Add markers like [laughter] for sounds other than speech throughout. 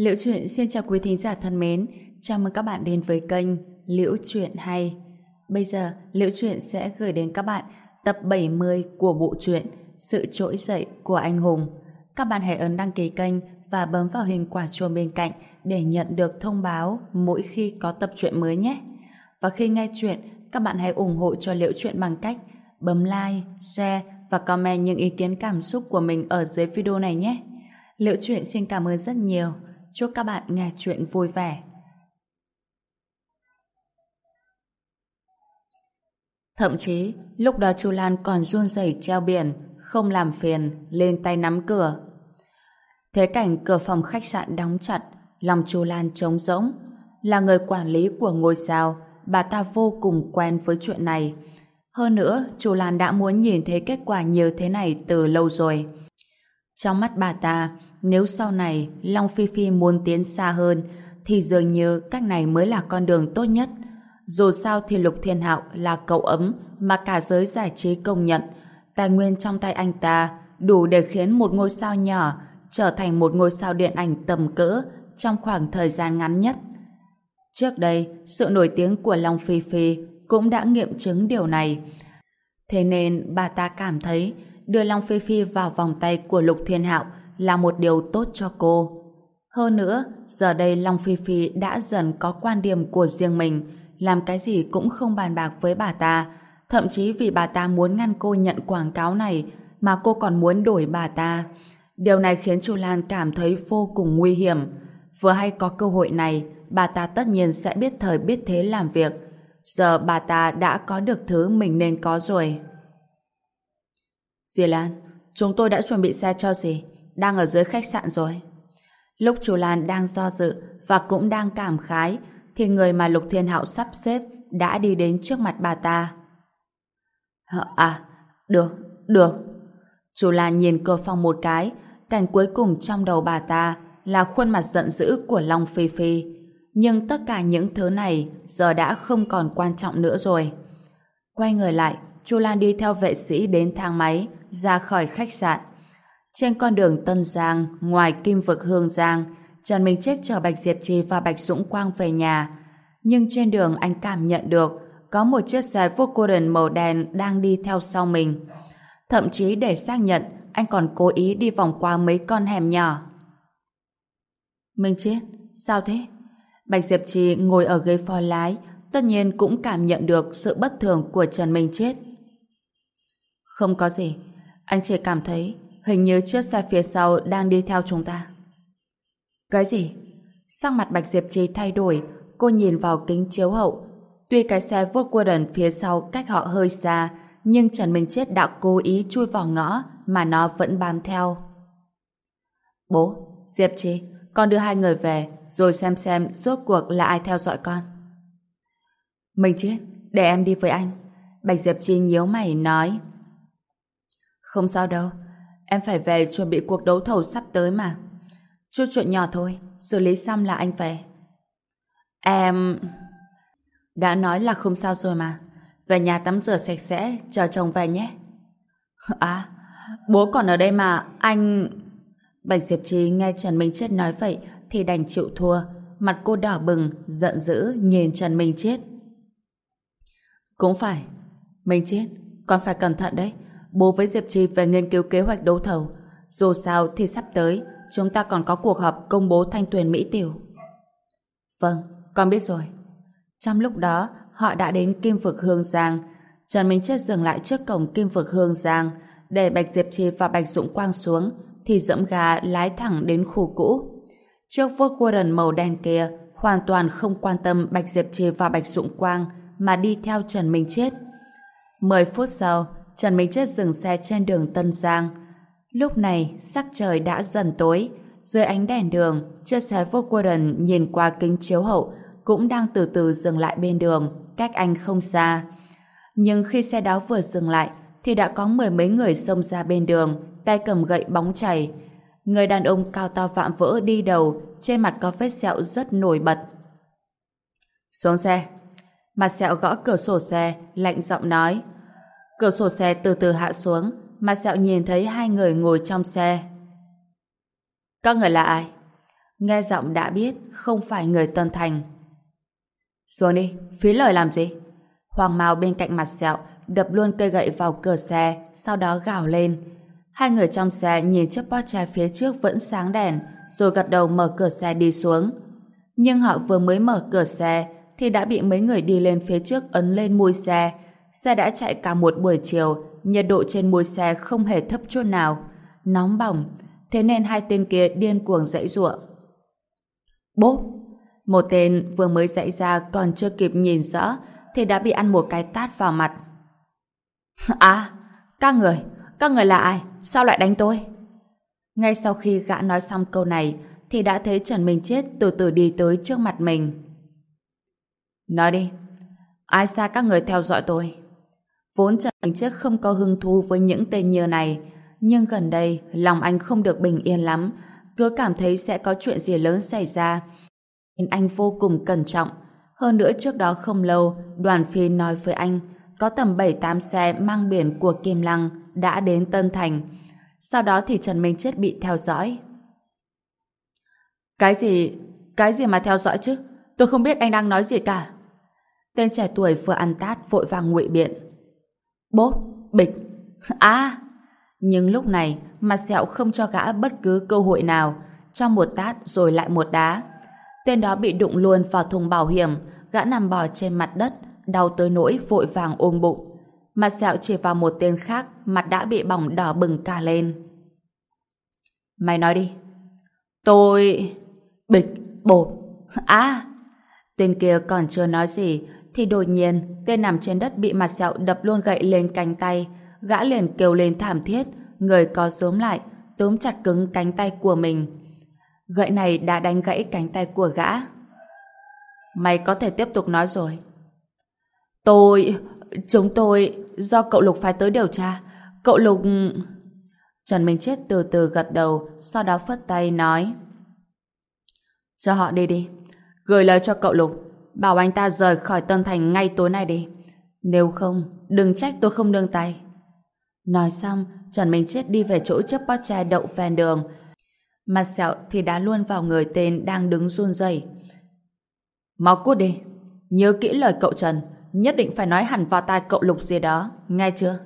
Liễu Chuyện xin chào quý thính giả thân mến, chào mừng các bạn đến với kênh Liễu Chuyện Hay. Bây giờ, Liễu Chuyện sẽ gửi đến các bạn tập 70 của bộ truyện Sự Trỗi Dậy của Anh Hùng. Các bạn hãy ấn đăng ký kênh và bấm vào hình quả chuông bên cạnh để nhận được thông báo mỗi khi có tập truyện mới nhé. Và khi nghe chuyện, các bạn hãy ủng hộ cho Liễu Chuyện bằng cách bấm like, share và comment những ý kiến cảm xúc của mình ở dưới video này nhé. Liễu Chuyện xin cảm ơn rất nhiều. Chúc các bạn nghe chuyện vui vẻ. Thậm chí, lúc đó chu Lan còn run rẩy treo biển, không làm phiền, lên tay nắm cửa. Thế cảnh cửa phòng khách sạn đóng chặt, lòng chu Lan trống rỗng. Là người quản lý của ngôi sao, bà ta vô cùng quen với chuyện này. Hơn nữa, chu Lan đã muốn nhìn thấy kết quả như thế này từ lâu rồi. Trong mắt bà ta, nếu sau này Long Phi Phi muốn tiến xa hơn thì dường như cách này mới là con đường tốt nhất. Dù sao thì Lục Thiên Hạo là cậu ấm mà cả giới giải trí công nhận. Tài nguyên trong tay anh ta đủ để khiến một ngôi sao nhỏ trở thành một ngôi sao điện ảnh tầm cỡ trong khoảng thời gian ngắn nhất. Trước đây, sự nổi tiếng của Long Phi Phi cũng đã nghiệm chứng điều này. Thế nên bà ta cảm thấy đưa Long Phi Phi vào vòng tay của Lục Thiên Hạo là một điều tốt cho cô. Hơn nữa, giờ đây Long Phi Phi đã dần có quan điểm của riêng mình, làm cái gì cũng không bàn bạc với bà ta, thậm chí vì bà ta muốn ngăn cô nhận quảng cáo này mà cô còn muốn đổi bà ta. Điều này khiến Chu Lan cảm thấy vô cùng nguy hiểm. Vừa hay có cơ hội này, bà ta tất nhiên sẽ biết thời biết thế làm việc. Giờ bà ta đã có được thứ mình nên có rồi. Dì Lan, chúng tôi đã chuẩn bị xe cho dì đang ở dưới khách sạn rồi. Lúc chú Lan đang do dự và cũng đang cảm khái thì người mà Lục Thiên Hạo sắp xếp đã đi đến trước mặt bà ta. À, được, được. Chú Lan nhìn cửa phòng một cái, cảnh cuối cùng trong đầu bà ta là khuôn mặt giận dữ của Long Phi Phi. Nhưng tất cả những thứ này giờ đã không còn quan trọng nữa rồi. Quay người lại, Chu Lan đi theo vệ sĩ đến thang máy, ra khỏi khách sạn. Trên con đường Tân Giang, ngoài kim vực Hương Giang, Trần Minh Chết chở Bạch Diệp Trì và Bạch Dũng Quang về nhà. Nhưng trên đường anh cảm nhận được có một chiếc xe Volkswagen màu đen đang đi theo sau mình. Thậm chí để xác nhận, anh còn cố ý đi vòng qua mấy con hẻm nhỏ. Minh Chết, sao thế? Bạch Diệp Trì ngồi ở ghế phó lái, tất nhiên cũng cảm nhận được sự bất thường của Trần Minh Chết. Không có gì, anh chỉ cảm thấy hình như chiếc xe phía sau đang đi theo chúng ta. Cái gì? Sắc mặt Bạch Diệp Trì thay đổi, cô nhìn vào kính chiếu hậu. Tuy cái xe Volkswagen phía sau cách họ hơi xa, nhưng Trần Minh Chết đã cố ý chui vào ngõ mà nó vẫn bám theo. Bố, Diệp Trì, con đưa hai người về rồi xem xem rốt cuộc là ai theo dõi con. Minh Chết, để em đi với anh. Bạch Diệp Trì nhíu mày nói. Không sao đâu, Em phải về chuẩn bị cuộc đấu thầu sắp tới mà. Chút chuyện nhỏ thôi, xử lý xong là anh về. Em... Đã nói là không sao rồi mà. Về nhà tắm rửa sạch sẽ, chờ chồng về nhé. [laughs] À, bố còn ở đây mà, anh... Bạch Diệp Trì nghe Trần Minh Chết nói vậy thì đành chịu thua. Mặt cô đỏ bừng, giận dữ nhìn Trần Minh Chết. Cũng phải. Minh Chết, con phải cẩn thận đấy bố với Diệp Trì về nghiên cứu kế hoạch đấu thầu. Dù sao thì sắp tới, chúng ta còn có cuộc họp công bố thanh tuyển Mỹ Tiểu. Vâng, con biết rồi. Trong lúc đó, họ đã đến Kim Vực Hương Giang. Trần Minh Chết dừng lại trước cổng Kim Vực Hương Giang, để Bạch Diệp Trì và Bạch Dũng Quang xuống, thì dẫm gà lái thẳng đến khu cũ. Chiếc Volkswagen màu đen kia hoàn toàn không quan tâm Bạch Diệp Trì và Bạch Dũng Quang mà đi theo Trần Minh Chết. Mười phút sau, Trần Minh Chết dừng xe trên đường Tân Giang. Lúc này, sắc trời đã dần tối. Dưới ánh đèn đường, chiếc xe Volkswagen nhìn qua kính chiếu hậu cũng đang từ từ dừng lại bên đường, cách anh không xa. Nhưng khi xe đó vừa dừng lại, thì đã có mười mấy người xông ra bên đường, tay cầm gậy bóng chảy. Người đàn ông cao to vạm vỡ đi đầu, trên mặt có vết sẹo rất nổi bật. Xuống xe. Mặt sẹo gõ cửa sổ xe, lạnh giọng nói. Cửa sổ xe từ từ hạ xuống, mà sẹo nhìn thấy hai người ngồi trong xe. Các người là ai? Nghe giọng đã biết không phải người Tân Thành. Xuống đi, phí lời làm gì? Hoàng Mao bên cạnh mặt sẹo đập luôn cây gậy vào cửa xe, sau đó gào lên. Hai người trong xe nhìn chiếc Porsche phía trước vẫn sáng đèn, rồi gật đầu mở cửa xe đi xuống. Nhưng họ vừa mới mở cửa xe thì đã bị mấy người đi lên phía trước ấn lên mui xe. Xe đã chạy cả một buổi chiều, nhiệt độ trên mui xe không hề thấp chút nào. Nóng bỏng, thế nên hai tên kia điên cuồng dãy ruộng. Bốp! Một tên vừa mới dậy ra còn chưa kịp nhìn rõ thì đã bị ăn một cái tát vào mặt. [laughs] À, các người, các người là ai? Sao lại đánh tôi? Ngay sau khi gã nói xong câu này thì đã thấy Trần Minh Chết từ từ đi tới trước mặt mình. Nói đi, ai xa các người theo dõi tôi? Vốn Trần Chết không có hứng thú với những tên như này, nhưng gần đây lòng anh không được bình yên lắm, cứ cảm thấy sẽ có chuyện gì lớn xảy ra. Nên anh vô cùng cẩn trọng. Hơn nữa trước đó không lâu, đoàn phi nói với anh có tầm 7-8 xe mang biển của Kim Lăng đã đến Tân Thành. Sau đó thì Trần Minh Chết bị theo dõi. Cái gì? Cái gì mà theo dõi chứ? Tôi không biết anh đang nói gì cả. Tên trẻ tuổi vừa ăn tát vội vàng ngụy biện. Bốp, bịch. À! Nhưng lúc này, mặt sẹo không cho gã bất cứ cơ hội nào, cho một tát rồi lại một đá. Tên đó bị đụng luôn vào thùng bảo hiểm, gã nằm bò trên mặt đất, đau tới nỗi vội vàng ôm bụng. Mặt sẹo chỉ vào một tên khác, mặt đã bị bỏng đỏ bừng cả lên. Mày nói đi. Tôi... Bịch, bột. À! Tên kia còn chưa nói gì, thì đột nhiên, tên nằm trên đất bị mặt sẹo đập luôn gậy lên cánh tay. Gã liền kêu lên thảm thiết, người có rúm lại, túm chặt cứng cánh tay của mình. Gậy này đã đánh gãy cánh tay của gã. Mày có thể tiếp tục nói rồi. Tôi... Chúng tôi... Do cậu Lục phải tới điều tra. Cậu Lục... Trần Minh Chết từ từ gật đầu, sau đó phất tay nói. Cho họ đi đi. Gửi lời cho cậu Lục. Bảo anh ta rời khỏi Tân Thành ngay tối nay đi. Nếu không, đừng trách tôi không nương tay. Nói xong, Trần Minh Chết đi về chỗ chiếc Porsche đậu ven đường. Mặt sẹo thì đá luôn vào người tên đang đứng run rẩy. Mau cút đi. Nhớ kỹ lời cậu Trần nhất định phải nói hẳn vào tai cậu Lục gì đó, nghe chưa?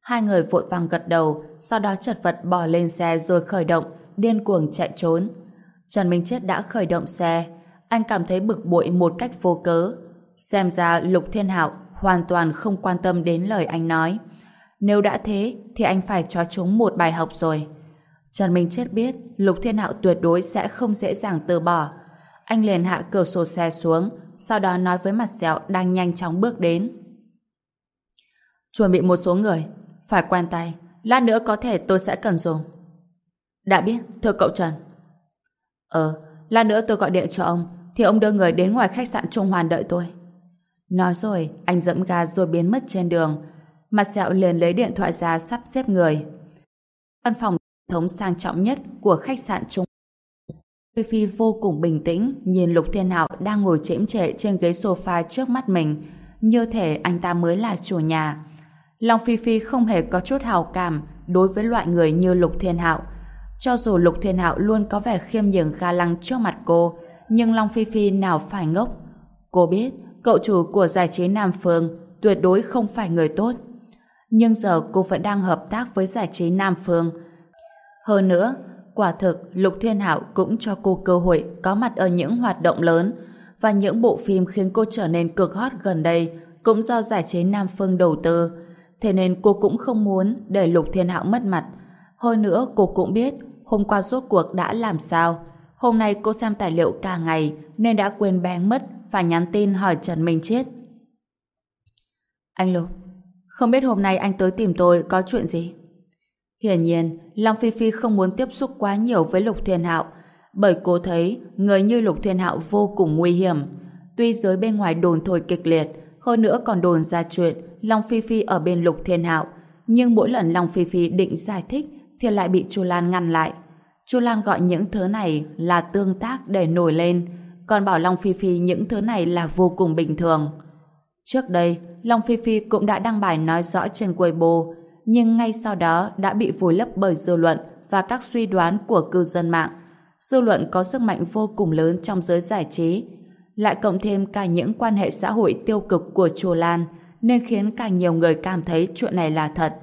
Hai người vội vàng gật đầu, sau đó chật vật bò lên xe rồi khởi động, điên cuồng chạy trốn. Trần Minh Chết đã khởi động xe, anh cảm thấy bực bội một cách vô cớ. Xem ra Lục Thiên Hạo hoàn toàn không quan tâm đến lời anh nói. Nếu đã thế, thì anh phải cho chúng một bài học rồi. Trần Minh Chết biết Lục Thiên Hạo tuyệt đối sẽ không dễ dàng từ bỏ. Anh liền hạ cửa sổ xe xuống, sau đó nói với mặt sẹo đang nhanh chóng bước đến. Chuẩn bị một số người, phải quen tay, lát nữa có thể tôi sẽ cần dùng. Đã biết, thưa cậu Trần. Ờ, lát nữa tôi gọi điện cho ông, thì ông đưa người đến ngoài khách sạn Trung Hoàn đợi tôi. Nói rồi, anh dẫm ga rồi biến mất trên đường. Mặt sẹo liền lấy điện thoại ra sắp xếp người. Văn phòng thống sang trọng nhất của khách sạn Trung Phi Phi vô cùng bình tĩnh nhìn Lục Thiên Hạo đang ngồi chễm trệ trên ghế sofa trước mắt mình như thể anh ta mới là chủ nhà. Long Phi Phi không hề có chút hào cảm đối với loại người như Lục Thiên Hạo. Cho dù Lục Thiên Hạo luôn có vẻ khiêm nhường ga lăng trước mặt cô nhưng Long Phi Phi nào phải ngốc. Cô biết cậu chủ của giải trí Nam Phương tuyệt đối không phải người tốt. Nhưng giờ cô vẫn đang hợp tác với giải trí Nam Phương. Hơn nữa, Quả thực, Lục Thiên Hạo cũng cho cô cơ hội có mặt ở những hoạt động lớn và những bộ phim khiến cô trở nên cực hot gần đây cũng do giải chế Nam Phương đầu tư. Thế nên cô cũng không muốn để Lục Thiên Hạo mất mặt. Hơn nữa cô cũng biết hôm qua rốt cuộc đã làm sao. Hôm nay cô xem tài liệu cả ngày nên đã quên bén mất và nhắn tin hỏi Trần Minh Chết. Anh Lục, không biết hôm nay anh tới tìm tôi có chuyện gì? Hiển nhiên, Long Phi Phi không muốn tiếp xúc quá nhiều với Lục Thiên Hạo, bởi cô thấy người như Lục Thiên Hạo vô cùng nguy hiểm. Tuy giới bên ngoài đồn thổi kịch liệt, hơn nữa còn đồn ra chuyện Long Phi Phi ở bên Lục Thiên Hạo, nhưng mỗi lần Long Phi Phi định giải thích thì lại bị Chu Lan ngăn lại. Chu Lan gọi những thứ này là tương tác để nổi lên, còn bảo Long Phi Phi những thứ này là vô cùng bình thường. Trước đây, Long Phi Phi cũng đã đăng bài nói rõ trên Weibo nhưng ngay sau đó đã bị vùi lấp bởi dư luận và các suy đoán của cư dân mạng. dư luận có sức mạnh vô cùng lớn trong giới giải trí. Lại cộng thêm cả những quan hệ xã hội tiêu cực của Chu Lan, nên khiến càng nhiều người cảm thấy chuyện này là thật.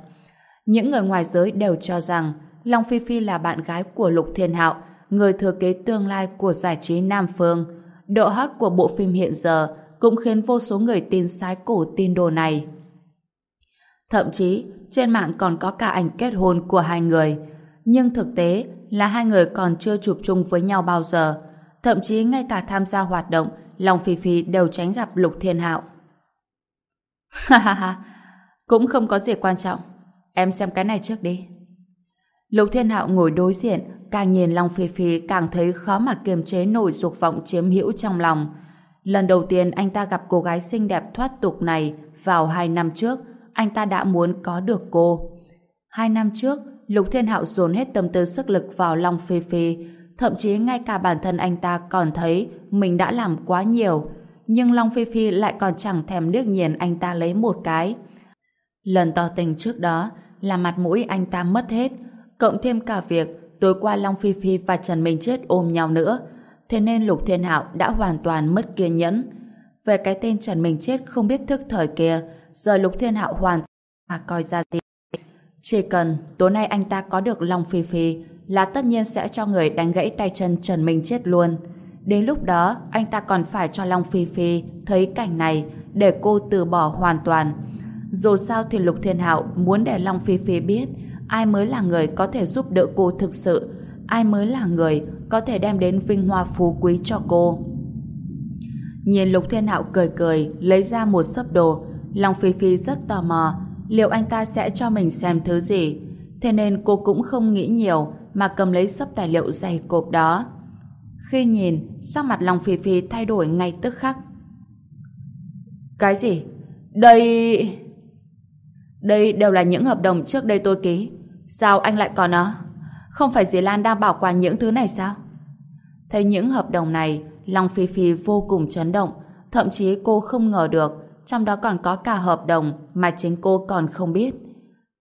Những người ngoài giới đều cho rằng Long Phi Phi là bạn gái của Lục Thiên Hạo, người thừa kế tương lai của giải trí Nam Phương. Độ hot của bộ phim hiện giờ cũng khiến vô số người tin sái cổ tin đồ này. Thậm chí, trên mạng còn có cả ảnh kết hôn của hai người. Nhưng thực tế là hai người còn chưa chụp chung với nhau bao giờ. Thậm chí ngay cả tham gia hoạt động, Long Phi Phi đều tránh gặp Lục Thiên Hạo. [laughs] Ha ha ha, cũng không có gì quan trọng. Em xem cái này trước đi. Lục Thiên Hạo ngồi đối diện, càng nhìn Long Phi Phi càng thấy khó mà kiềm chế nổi dục vọng chiếm hữu trong lòng. Lần đầu tiên anh ta gặp cô gái xinh đẹp thoát tục này vào hai năm trước, anh ta đã muốn có được cô. Hai năm trước, Lục Thiên Hạo dồn hết tâm tư sức lực vào Long Phi Phi, thậm chí ngay cả bản thân anh ta còn thấy mình đã làm quá nhiều, nhưng Long Phi Phi lại còn chẳng thèm liếc nhìn anh ta lấy một cái. Lần tỏ tình trước đó là mặt mũi anh ta mất hết, cộng thêm cả việc tối qua Long Phi Phi và Trần Minh Chết ôm nhau nữa, thế nên Lục Thiên Hạo đã hoàn toàn mất kiên nhẫn. Về cái tên Trần Minh Chết không biết thức thời kia, giờ Lục Thiên Hạo hoàn mà coi ra gì. Chỉ cần tối nay anh ta có được Long Phi Phi là tất nhiên sẽ cho người đánh gãy tay chân Trần Minh Chết luôn. Đến lúc đó, anh ta còn phải cho Long Phi Phi thấy cảnh này để cô từ bỏ hoàn toàn. Dù sao thì Lục Thiên Hạo muốn để Long Phi Phi biết ai mới là người có thể giúp đỡ cô thực sự, ai mới là người có thể đem đến vinh hoa phú quý cho cô. Nhìn Lục Thiên Hạo cười cười, lấy ra một sấp đồ, Long Phi Phi rất tò mò, liệu anh ta sẽ cho mình xem thứ gì. Thế nên cô cũng không nghĩ nhiều, mà cầm lấy sấp tài liệu dày cộp đó. Khi nhìn, sắc mặt Long Phi Phi thay đổi ngay tức khắc. Cái gì? Đây... Đây đều là những hợp đồng trước đây tôi ký. Sao anh lại còn nó? Không phải dì Lan đang bảo quản những thứ này sao? Thấy những hợp đồng này, Long Phi Phi vô cùng chấn động. Thậm chí cô không ngờ được trong đó còn có cả hợp đồng mà chính cô còn không biết.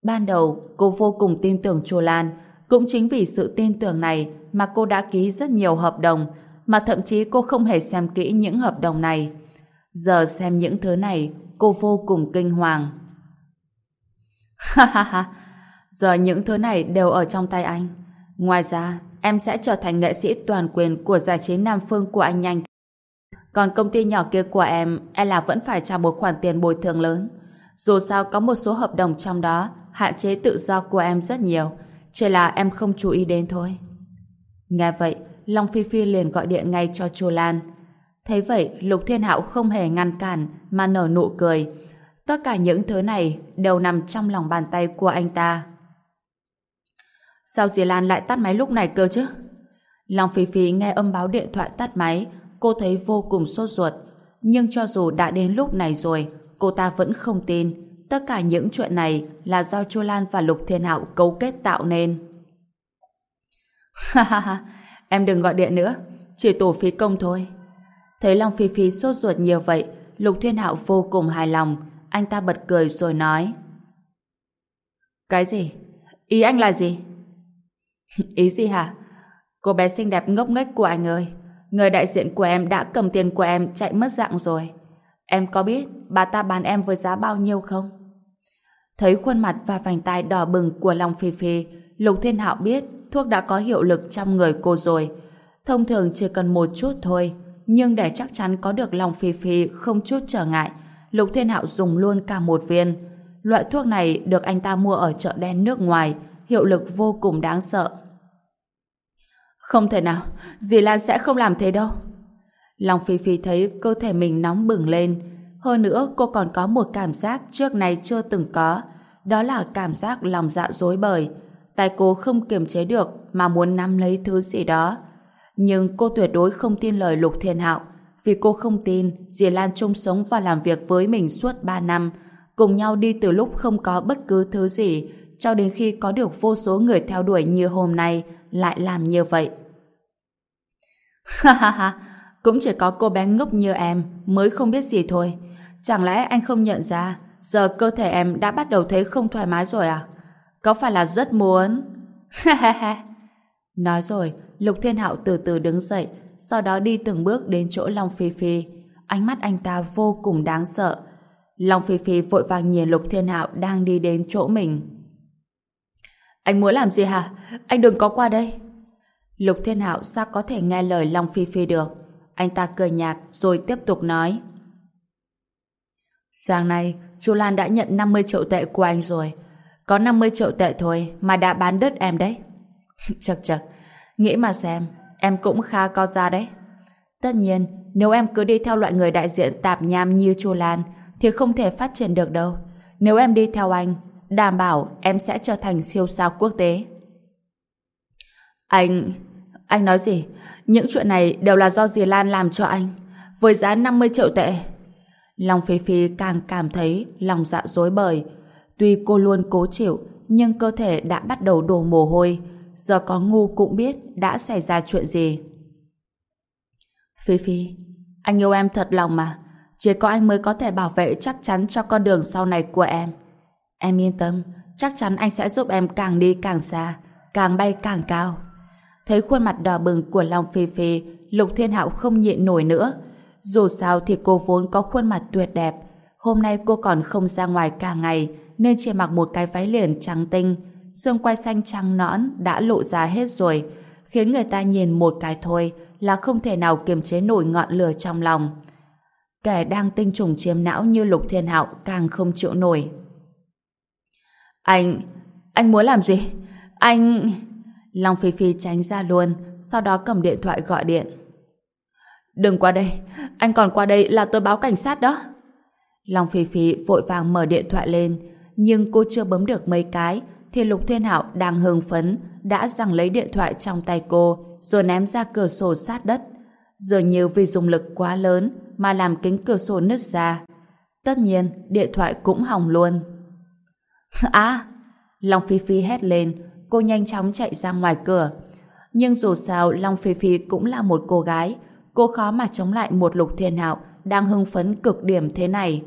Ban đầu, cô vô cùng tin tưởng Chùa Lan. Cũng chính vì sự tin tưởng này mà cô đã ký rất nhiều hợp đồng, mà thậm chí cô không hề xem kỹ những hợp đồng này. Giờ xem những thứ này, cô vô cùng kinh hoàng. Ha ha ha, giờ những thứ này đều ở trong tay anh. Ngoài ra, em sẽ trở thành nghệ sĩ toàn quyền của giải trí Nam Phương của anh nhanh. Còn công ty nhỏ kia của em, e là vẫn phải trả một khoản tiền bồi thường lớn. Dù sao có một số hợp đồng trong đó hạn chế tự do của em rất nhiều, chỉ là em không chú ý đến thôi. Nghe vậy, Long Phi Phi liền gọi điện ngay cho Chu Lan. Thấy vậy, Lục Thiên Hạo không hề ngăn cản mà nở nụ cười. Tất cả những thứ này đều nằm trong lòng bàn tay của anh ta. Sao dì Lan lại tắt máy lúc này cơ chứ? Long Phi Phi nghe âm báo điện thoại tắt máy, cô thấy vô cùng sốt ruột. Nhưng cho dù đã đến lúc này rồi, cô ta vẫn không tin. Tất cả những chuyện này là do Chu Lan và Lục Thiên Hạo cấu kết tạo nên. Ha ha ha, em đừng gọi điện nữa, chỉ tổ phí công thôi. Thấy Long Phi Phi sốt ruột nhiều vậy, Lục Thiên Hạo vô cùng hài lòng, anh ta bật cười rồi nói. Cái gì? Ý anh là gì? [laughs] Ý gì hả? Cô bé xinh đẹp ngốc nghếch của anh ơi, người đại diện của em đã cầm tiền của em chạy mất dạng rồi. Em có biết bà ta bán em với giá bao nhiêu không? Thấy khuôn mặt và vành tai đỏ bừng của Long Phi Phi, Lục Thiên Hạo biết thuốc đã có hiệu lực trong người cô rồi. Thông thường chỉ cần một chút thôi, nhưng để chắc chắn có được Long Phi Phi không chút trở ngại, Lục Thiên Hạo dùng luôn cả một viên. Loại thuốc này được anh ta mua ở chợ đen nước ngoài, hiệu lực vô cùng đáng sợ. Không thể nào, dì Lan sẽ không làm thế đâu. Long Phi Phi thấy cơ thể mình nóng bừng lên. Hơn nữa, cô còn có một cảm giác trước này chưa từng có. Đó là cảm giác lòng dạ dối bời. Tay cô không kiềm chế được mà muốn nắm lấy thứ gì đó. Nhưng cô tuyệt đối không tin lời Lục Thiên Hạo vì cô không tin dì Lan chung sống và làm việc với mình suốt 3 năm cùng nhau đi từ lúc không có bất cứ thứ gì cho đến khi có được vô số người theo đuổi như hôm nay lại làm như vậy. [laughs] Ha ha ha, cũng chỉ có cô bé ngốc như em mới không biết gì thôi. Chẳng lẽ anh không nhận ra giờ cơ thể em đã bắt đầu thấy không thoải mái rồi à? Có phải là rất muốn? [laughs] Ha ha ha. Nói rồi, Lục Thiên Hạo từ từ đứng dậy, sau đó đi từng bước đến chỗ Long Phi Phi. Ánh mắt anh ta vô cùng đáng sợ. Long Phi Phi vội vàng nhìn Lục Thiên Hạo đang đi đến chỗ mình. Anh muốn làm gì hả? Anh đừng có qua đây. Lục Thiên Hạo sao có thể nghe lời Long Phi Phi được? Anh ta cười nhạt rồi tiếp tục nói. Sáng nay, chú Lan đã nhận 50 triệu tệ của anh rồi. Có 50 triệu tệ thôi mà đã bán đứt em đấy. [laughs] chật chật, nghĩ mà xem, em cũng khá co ra đấy. Tất nhiên, nếu em cứ đi theo loại người đại diện tạp nham như Chu Lan thì không thể phát triển được đâu. Nếu em đi theo anh, đảm bảo em sẽ trở thành siêu sao quốc tế. Anh... Anh nói gì? Những chuyện này đều là do dì Lan làm cho anh. Với giá 50 triệu tệ. Long Phi Phi càng cảm thấy lòng dạ dối bời. Tuy cô luôn cố chịu, nhưng cơ thể đã bắt đầu đổ mồ hôi. Giờ có ngu cũng biết đã xảy ra chuyện gì. Phi Phi, anh yêu em thật lòng mà. Chỉ có anh mới có thể bảo vệ chắc chắn cho con đường sau này của em. Em yên tâm, chắc chắn anh sẽ giúp em càng đi càng xa, càng bay càng cao. Thấy khuôn mặt đỏ bừng của Long Phi Phi, Lục Thiên Hạo không nhịn nổi nữa. Dù sao thì cô vốn có khuôn mặt tuyệt đẹp. Hôm nay cô còn không ra ngoài cả ngày, nên chỉ mặc một cái váy liền trắng tinh. Xương quai xanh trắng nõn đã lộ ra hết rồi, khiến người ta nhìn một cái thôi là không thể nào kiềm chế nổi ngọn lửa trong lòng. Kẻ đang tinh trùng chiếm não như Lục Thiên Hạo càng không chịu nổi. Anh... anh muốn làm gì? Anh... Long Phi Phi tránh ra luôn, sau đó cầm điện thoại gọi điện. Đừng qua đây, anh còn qua đây là tôi báo cảnh sát đó. Long Phi Phi vội vàng mở điện thoại lên, nhưng cô chưa bấm được mấy cái, thì Lục Thiên Hạo đang hưng phấn, đã giằng lấy điện thoại trong tay cô, rồi ném ra cửa sổ sát đất. Dường như vì dùng lực quá lớn mà làm kính cửa sổ nứt ra. Tất nhiên, điện thoại cũng hỏng luôn. [laughs] À! Long Phi Phi hét lên, cô nhanh chóng chạy ra ngoài cửa. Nhưng dù sao Long Phi Phi cũng là một cô gái, cô khó mà chống lại một lục thiên hạo đang hưng phấn cực điểm thế này.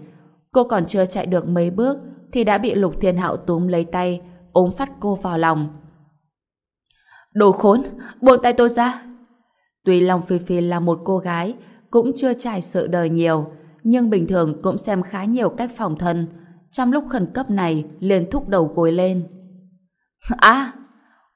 Cô còn chưa chạy được mấy bước thì đã bị lục thiên hạo túm lấy tay, ôm phát cô vào lòng. Đồ khốn, buông tay tôi ra. Tuy Long Phi Phi là một cô gái, cũng chưa trải sự đời nhiều, nhưng bình thường cũng xem khá nhiều cách phòng thân. Trong lúc khẩn cấp này, liền thúc đầu gối lên. À!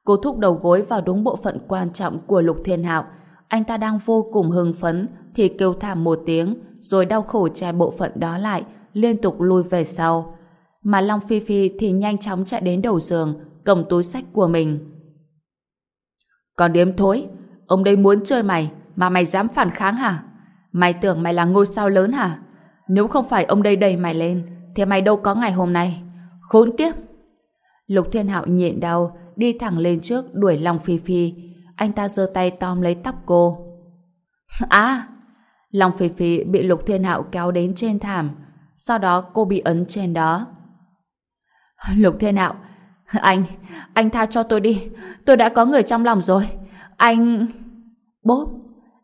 Cô thúc đầu gối vào đúng bộ phận quan trọng của Lục Thiên Hạo. Anh ta đang vô cùng hưng phấn thì kêu thảm một tiếng rồi đau khổ che bộ phận đó lại liên tục lui về sau. Mà Long Phi Phi thì nhanh chóng chạy đến đầu giường cầm túi sách của mình. Còn điếm thối, ông đây muốn chơi mày mà mày dám phản kháng hả? Mày tưởng mày là ngôi sao lớn hả? Nếu không phải ông đây đẩy mày lên thì mày đâu có ngày hôm nay. Khốn kiếp! Lục Thiên Hạo nhịn đau, đi thẳng lên trước đuổi Long Phi Phi. Anh ta giơ tay tóm lấy tóc cô. [laughs] À! Long Phi Phi bị Lục Thiên Hạo kéo đến trên thảm. Sau đó cô bị ấn trên đó. Lục Thiên Hạo, anh, anh tha cho tôi đi. Tôi đã có người trong lòng rồi. Anh... Bốp!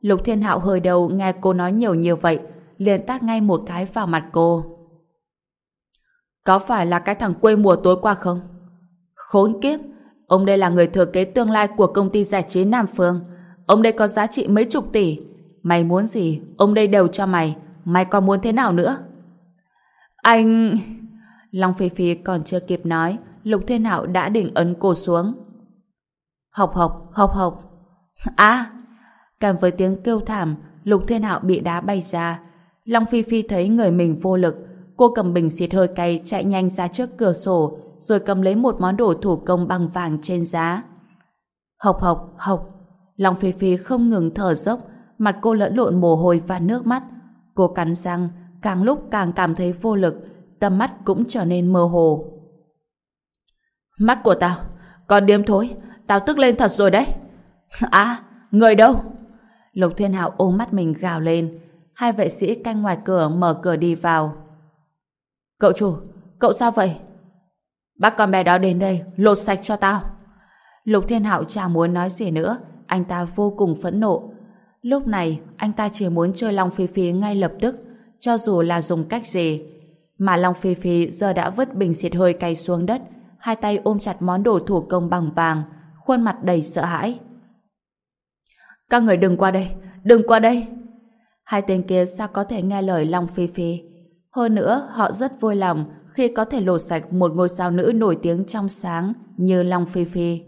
Lục Thiên Hạo hơi đầu nghe cô nói nhiều như vậy, liền tát ngay một cái vào mặt cô. Có phải là cái thằng quê mùa tối qua không? Khốn kiếp! Ông đây là người thừa kế tương lai của công ty giải trí Nam Phương. Ông đây có giá trị mấy chục tỷ. Mày muốn gì, ông đây đều cho mày. Mày còn muốn thế nào nữa? Anh... Long Phi Phi còn chưa kịp nói, Lục Thiên Hạo đã định ấn cô xuống. Học học, học học. [laughs] À! Cảm với tiếng kêu thảm, Lục Thiên Hạo bị đá bay ra. Long Phi Phi thấy người mình vô lực, cô cầm bình xịt hơi cay chạy nhanh ra trước cửa sổ, rồi cầm lấy một món đồ thủ công bằng vàng trên giá. Học học, học. Long Phi Phi không ngừng thở dốc, mặt cô lẫn lộn mồ hôi và nước mắt. Cô cắn răng, càng lúc càng cảm thấy vô lực, tầm mắt cũng trở nên mơ hồ. Mắt của tao, còn điếm thối, tao tức lên thật rồi đấy. [laughs] À, người đâu? Lục Thiên Hạo ôm mắt mình gào lên. Hai vệ sĩ canh ngoài cửa mở cửa đi vào. Cậu chủ, cậu sao vậy? bác con bé đó đến đây, lột sạch cho tao. Lục Thiên Hạo chả muốn nói gì nữa, anh ta vô cùng phẫn nộ. Lúc này, anh ta chỉ muốn chơi lòng Phi Phi ngay lập tức, cho dù là dùng cách gì. Mà Long Phi Phi giờ đã vứt bình xịt hơi cay xuống đất, hai tay ôm chặt món đồ thủ công bằng vàng, khuôn mặt đầy sợ hãi. Các người đừng qua đây, đừng qua đây. Hai tên kia sao có thể nghe lời Long Phi Phi. Hơn nữa, họ rất vui lòng khi có thể lột sạch một ngôi sao nữ nổi tiếng trong sáng như Long Phi Phi.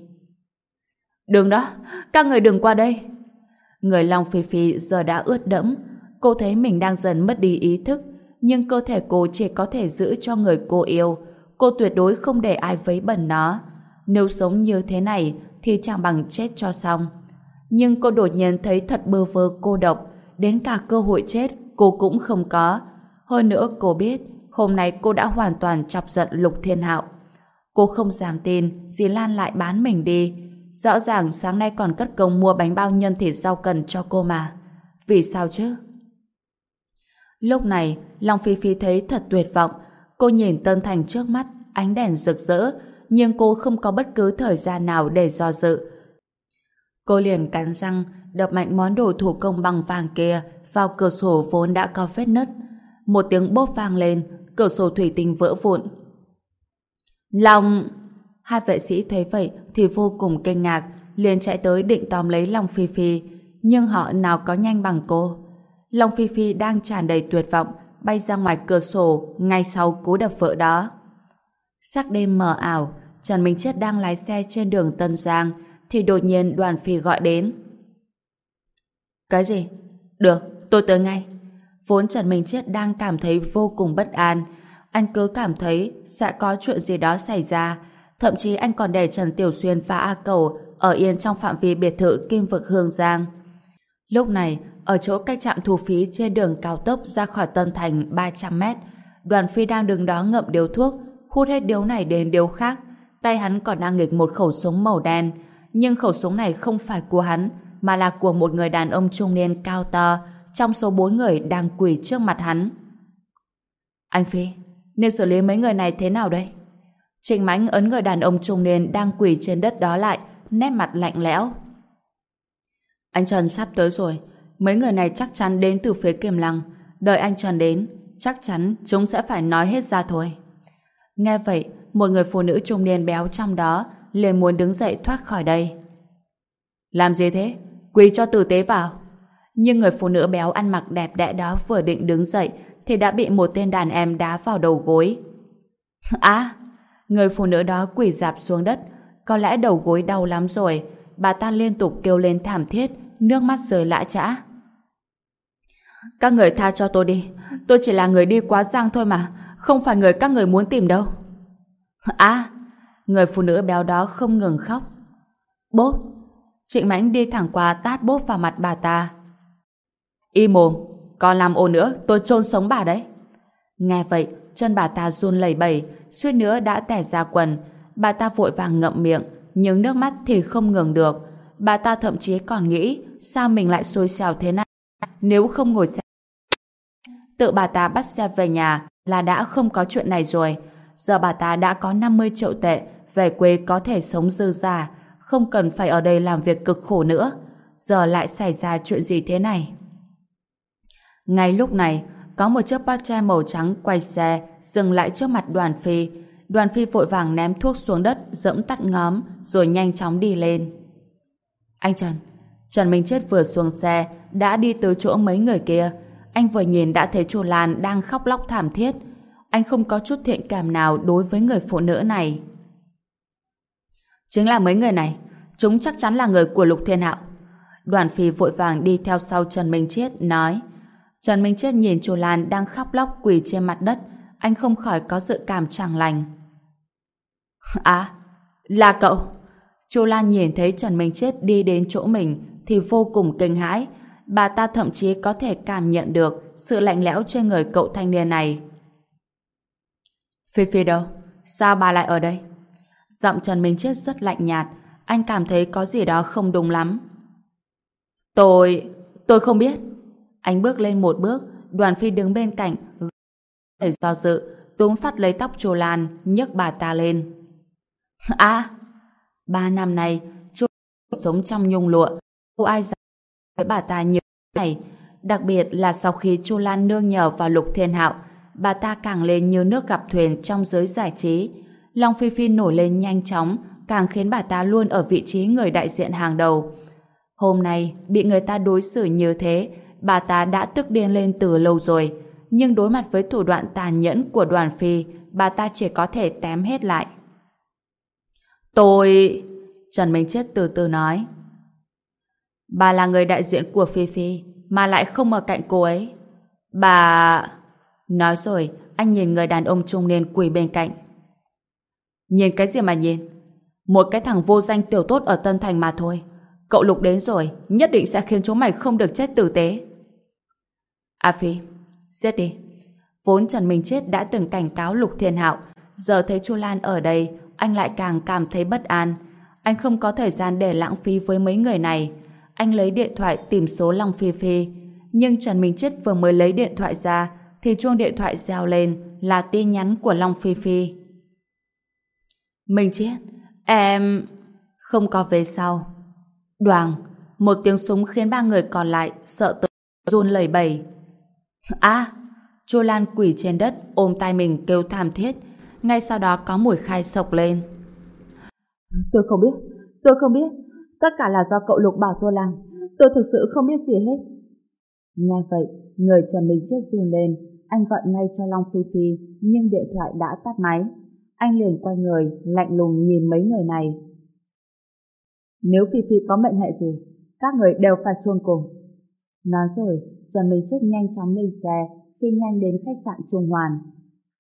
Đừng đó, các người đừng qua đây. Người Long Phi Phi giờ đã ướt đẫm. Cô thấy mình đang dần mất đi ý thức, nhưng cơ thể cô chỉ có thể giữ cho người cô yêu. Cô tuyệt đối không để ai vấy bẩn nó. Nếu sống như thế này thì chẳng bằng chết cho xong. Nhưng cô đột nhiên thấy thật bơ vơ cô độc, đến cả cơ hội chết cô cũng không có. Hơn nữa cô biết hôm nay cô đã hoàn toàn chọc giận Lục Thiên Hạo. Cô không dám tin dì Lan lại bán mình đi. Rõ ràng sáng nay còn cất công mua bánh bao nhân thịt rau cần cho cô mà. Vì sao chứ? Lúc này, Long Phi Phi thấy thật tuyệt vọng. Cô nhìn Tân Thành trước mắt, ánh đèn rực rỡ, nhưng cô không có bất cứ thời gian nào để do dự. Cô liền cắn răng, đập mạnh món đồ thủ công bằng vàng kia vào cửa sổ vốn đã có vết nứt. Một tiếng bốp vang lên, cửa sổ thủy tinh vỡ vụn. Long! Hai vệ sĩ thấy vậy thì vô cùng kinh ngạc, liền chạy tới định tóm lấy Long Phi Phi, nhưng họ nào có nhanh bằng cô. Long Phi Phi đang tràn đầy tuyệt vọng, bay ra ngoài cửa sổ ngay sau cú đập vỡ đó. Sắc đêm mờ ảo, Trần Minh Chết đang lái xe trên đường Tân Giang, thì đột nhiên đoàn phi gọi đến. Cái gì? Được, tôi tới ngay. Vốn Trần Minh Chết đang cảm thấy vô cùng bất an. Anh cứ cảm thấy sẽ có chuyện gì đó xảy ra. Thậm chí anh còn để Trần Tiểu Xuyên và A Cầu ở yên trong phạm vi biệt thự Kim Vực Hương Giang. Lúc này, ở chỗ cách trạm thu phí trên đường cao tốc ra khỏi Tân Thành 300 mét, đoàn phi đang đứng đó ngậm điếu thuốc, hút hết điếu này đến điếu khác. Tay hắn còn đang nghịch một khẩu súng màu đen, nhưng khẩu súng này không phải của hắn, mà là của một người đàn ông trung niên cao to trong số bốn người đang quỳ trước mặt hắn. Anh Phi, nên xử lý mấy người này thế nào đây? Trình Mãnh ấn người đàn ông trung niên đang quỳ trên đất đó lại, nét mặt lạnh lẽo. Anh Trần sắp tới rồi, mấy người này chắc chắn đến từ phía Kiềm Lăng. Đợi anh Trần đến, chắc chắn chúng sẽ phải nói hết ra thôi. Nghe vậy, một người phụ nữ trung niên béo trong đó liền muốn đứng dậy thoát khỏi đây. Làm gì thế? Quỳ cho tử tế vào. Nhưng người phụ nữ béo ăn mặc đẹp đẽ đó vừa định đứng dậy thì đã bị một tên đàn em đá vào đầu gối. [laughs] À, người phụ nữ đó quỳ dạp xuống đất, có lẽ đầu gối đau lắm rồi. Bà ta liên tục kêu lên thảm thiết, nước mắt rơi lã chã. Các người tha cho tôi đi, tôi chỉ là người đi quá giang thôi mà, không phải người các người muốn tìm đâu. À, người phụ nữ béo đó không ngừng khóc. Bốp! Trịnh Mãnh đi thẳng qua tát bốp vào mặt bà ta. Y mồm, còn làm ồn nữa, tôi chôn sống bà đấy. Nghe vậy, chân bà ta run lẩy bẩy, suýt nữa đã tẻ ra quần. Bà ta vội vàng ngậm miệng, nhưng nước mắt thì không ngừng được. Bà ta thậm chí còn nghĩ sao mình lại xui xào thế này. Nếu không ngồi xe tự bà ta bắt xe về nhà là đã không có chuyện này rồi. Giờ bà ta đã có 50 triệu tệ, về quê có thể sống dư giả, không cần phải ở đây làm việc cực khổ nữa. Giờ lại xảy ra chuyện gì thế này? Ngay lúc này, có một chiếc Porsche màu trắng quay xe, dừng lại trước mặt đoàn phi. Đoàn phi vội vàng ném thuốc xuống đất, dẫm tắt ngóm, rồi nhanh chóng đi lên. Anh Trần, Trần Minh Chết vừa xuống xe, đã đi tới chỗ mấy người kia. Anh vừa nhìn đã thấy chu Lan đang khóc lóc thảm thiết. Anh không có chút thiện cảm nào đối với người phụ nữ này. Chính là mấy người này, chúng chắc chắn là người của Lục Thiên Hạo. Đoàn phi vội vàng đi theo sau Trần Minh Chết, nói Trần Minh Chết nhìn chu Lan đang khóc lóc quỳ trên mặt đất, anh không khỏi có dự cảm chẳng lành. À, là cậu. Chu Lan nhìn thấy Trần Minh Chết đi đến chỗ mình thì vô cùng kinh hãi. Bà ta thậm chí có thể cảm nhận được sự lạnh lẽo trên người cậu thanh niên này. Phi Phi đâu? Sao bà lại ở đây? Giọng Trần Minh Chết rất lạnh nhạt. Anh cảm thấy có gì đó không đúng lắm. Tôi... tôi không biết. Anh bước lên một bước, đoàn phi đứng bên cạnh, để do dự, túm phát lấy tóc Chu Lan, nhấc bà ta lên. À, ba năm nay, Chu sống trong nhung lụa, ai dám với bà ta như thế này, đặc biệt là sau khi Chu Lan nương nhờ vào Lục Thiên Hạo, bà ta càng lên như nước gặp thuyền trong giới giải trí. Long Phi Phi nổi lên nhanh chóng, càng khiến bà ta luôn ở vị trí người đại diện hàng đầu. Hôm nay bị người ta đối xử như thế, bà ta đã tức điên lên từ lâu rồi. Nhưng đối mặt với thủ đoạn tàn nhẫn của đoàn phi, bà ta chỉ có thể tém hết lại. Tôi... Trần Minh Chết từ từ nói. Bà là người đại diện của Phi Phi, mà lại không ở cạnh cô ấy. Bà... Nói rồi, anh nhìn người đàn ông trung niên quỳ bên cạnh. Nhìn cái gì mà nhìn? Một cái thằng vô danh tiểu tốt ở Tân Thành mà thôi. Cậu Lục đến rồi, nhất định sẽ khiến chúng mày không được chết tử tế. A Phi, giết đi. Vốn Trần Minh Chết đã từng cảnh cáo Lục Thiên Hạo, giờ thấy Chu Lan ở đây, anh lại càng cảm thấy bất an. Anh không có thời gian để lãng phí với mấy người này. Anh lấy điện thoại tìm số Long Phi Phi, nhưng Trần Minh Chết vừa mới lấy điện thoại ra, thì chuông điện thoại reo lên là tin nhắn của Long Phi Phi. Minh Chết, em... Không có về sau. Đoàn, một tiếng súng khiến ba người còn lại sợ tới run lẩy bẩy. À, Chu Lan quỷ trên đất ôm tay mình kêu thảm thiết. Ngay sau đó có mùi khai sộc lên. Tôi không biết, tôi không biết. Tất cả là do cậu Lục bảo tôi làm. Tôi thực sự không biết gì hết. Nghe vậy, người Trần Minh Chết run lên. Anh gọi ngay cho Long Phi Phi, nhưng điện thoại đã tắt máy. Anh liền quay người, lạnh lùng nhìn mấy người này. Nếu Phi Phi có mệnh hệ gì, các người đều phải chuông cùng. Nói rồi, Trần Minh Chết nhanh chóng lên xe, phi nhanh đến khách sạn Trung Hoàn.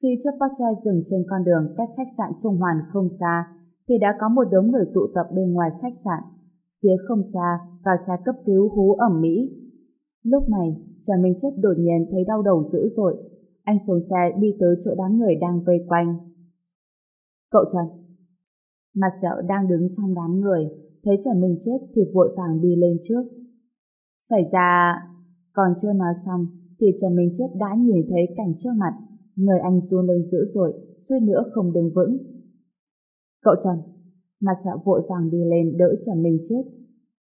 Khi chiếc Porsche dừng trên con đường cách khách sạn Trung Hoàn không xa, thì đã có một đống người tụ tập bên ngoài khách sạn. Phía không xa, còi xe cấp cứu hú ẩm mỹ. Lúc này, Trần Minh Chết đột nhiên thấy đau đầu dữ dội. Anh xuống xe đi tới chỗ đám người đang vây quanh. Cậu Trần. Mặt sẹo đang đứng trong đám người, thấy Trần Minh Chết thì vội vàng đi lên trước. Xảy ra... Còn chưa nói xong, thì Trần Minh Chết đã nhìn thấy cảnh trước mặt. Người anh run lên dữ dội, suýt nữa không đứng vững. Cậu Trần. Mặt sẹo vội vàng đi lên đỡ Trần Minh Chết.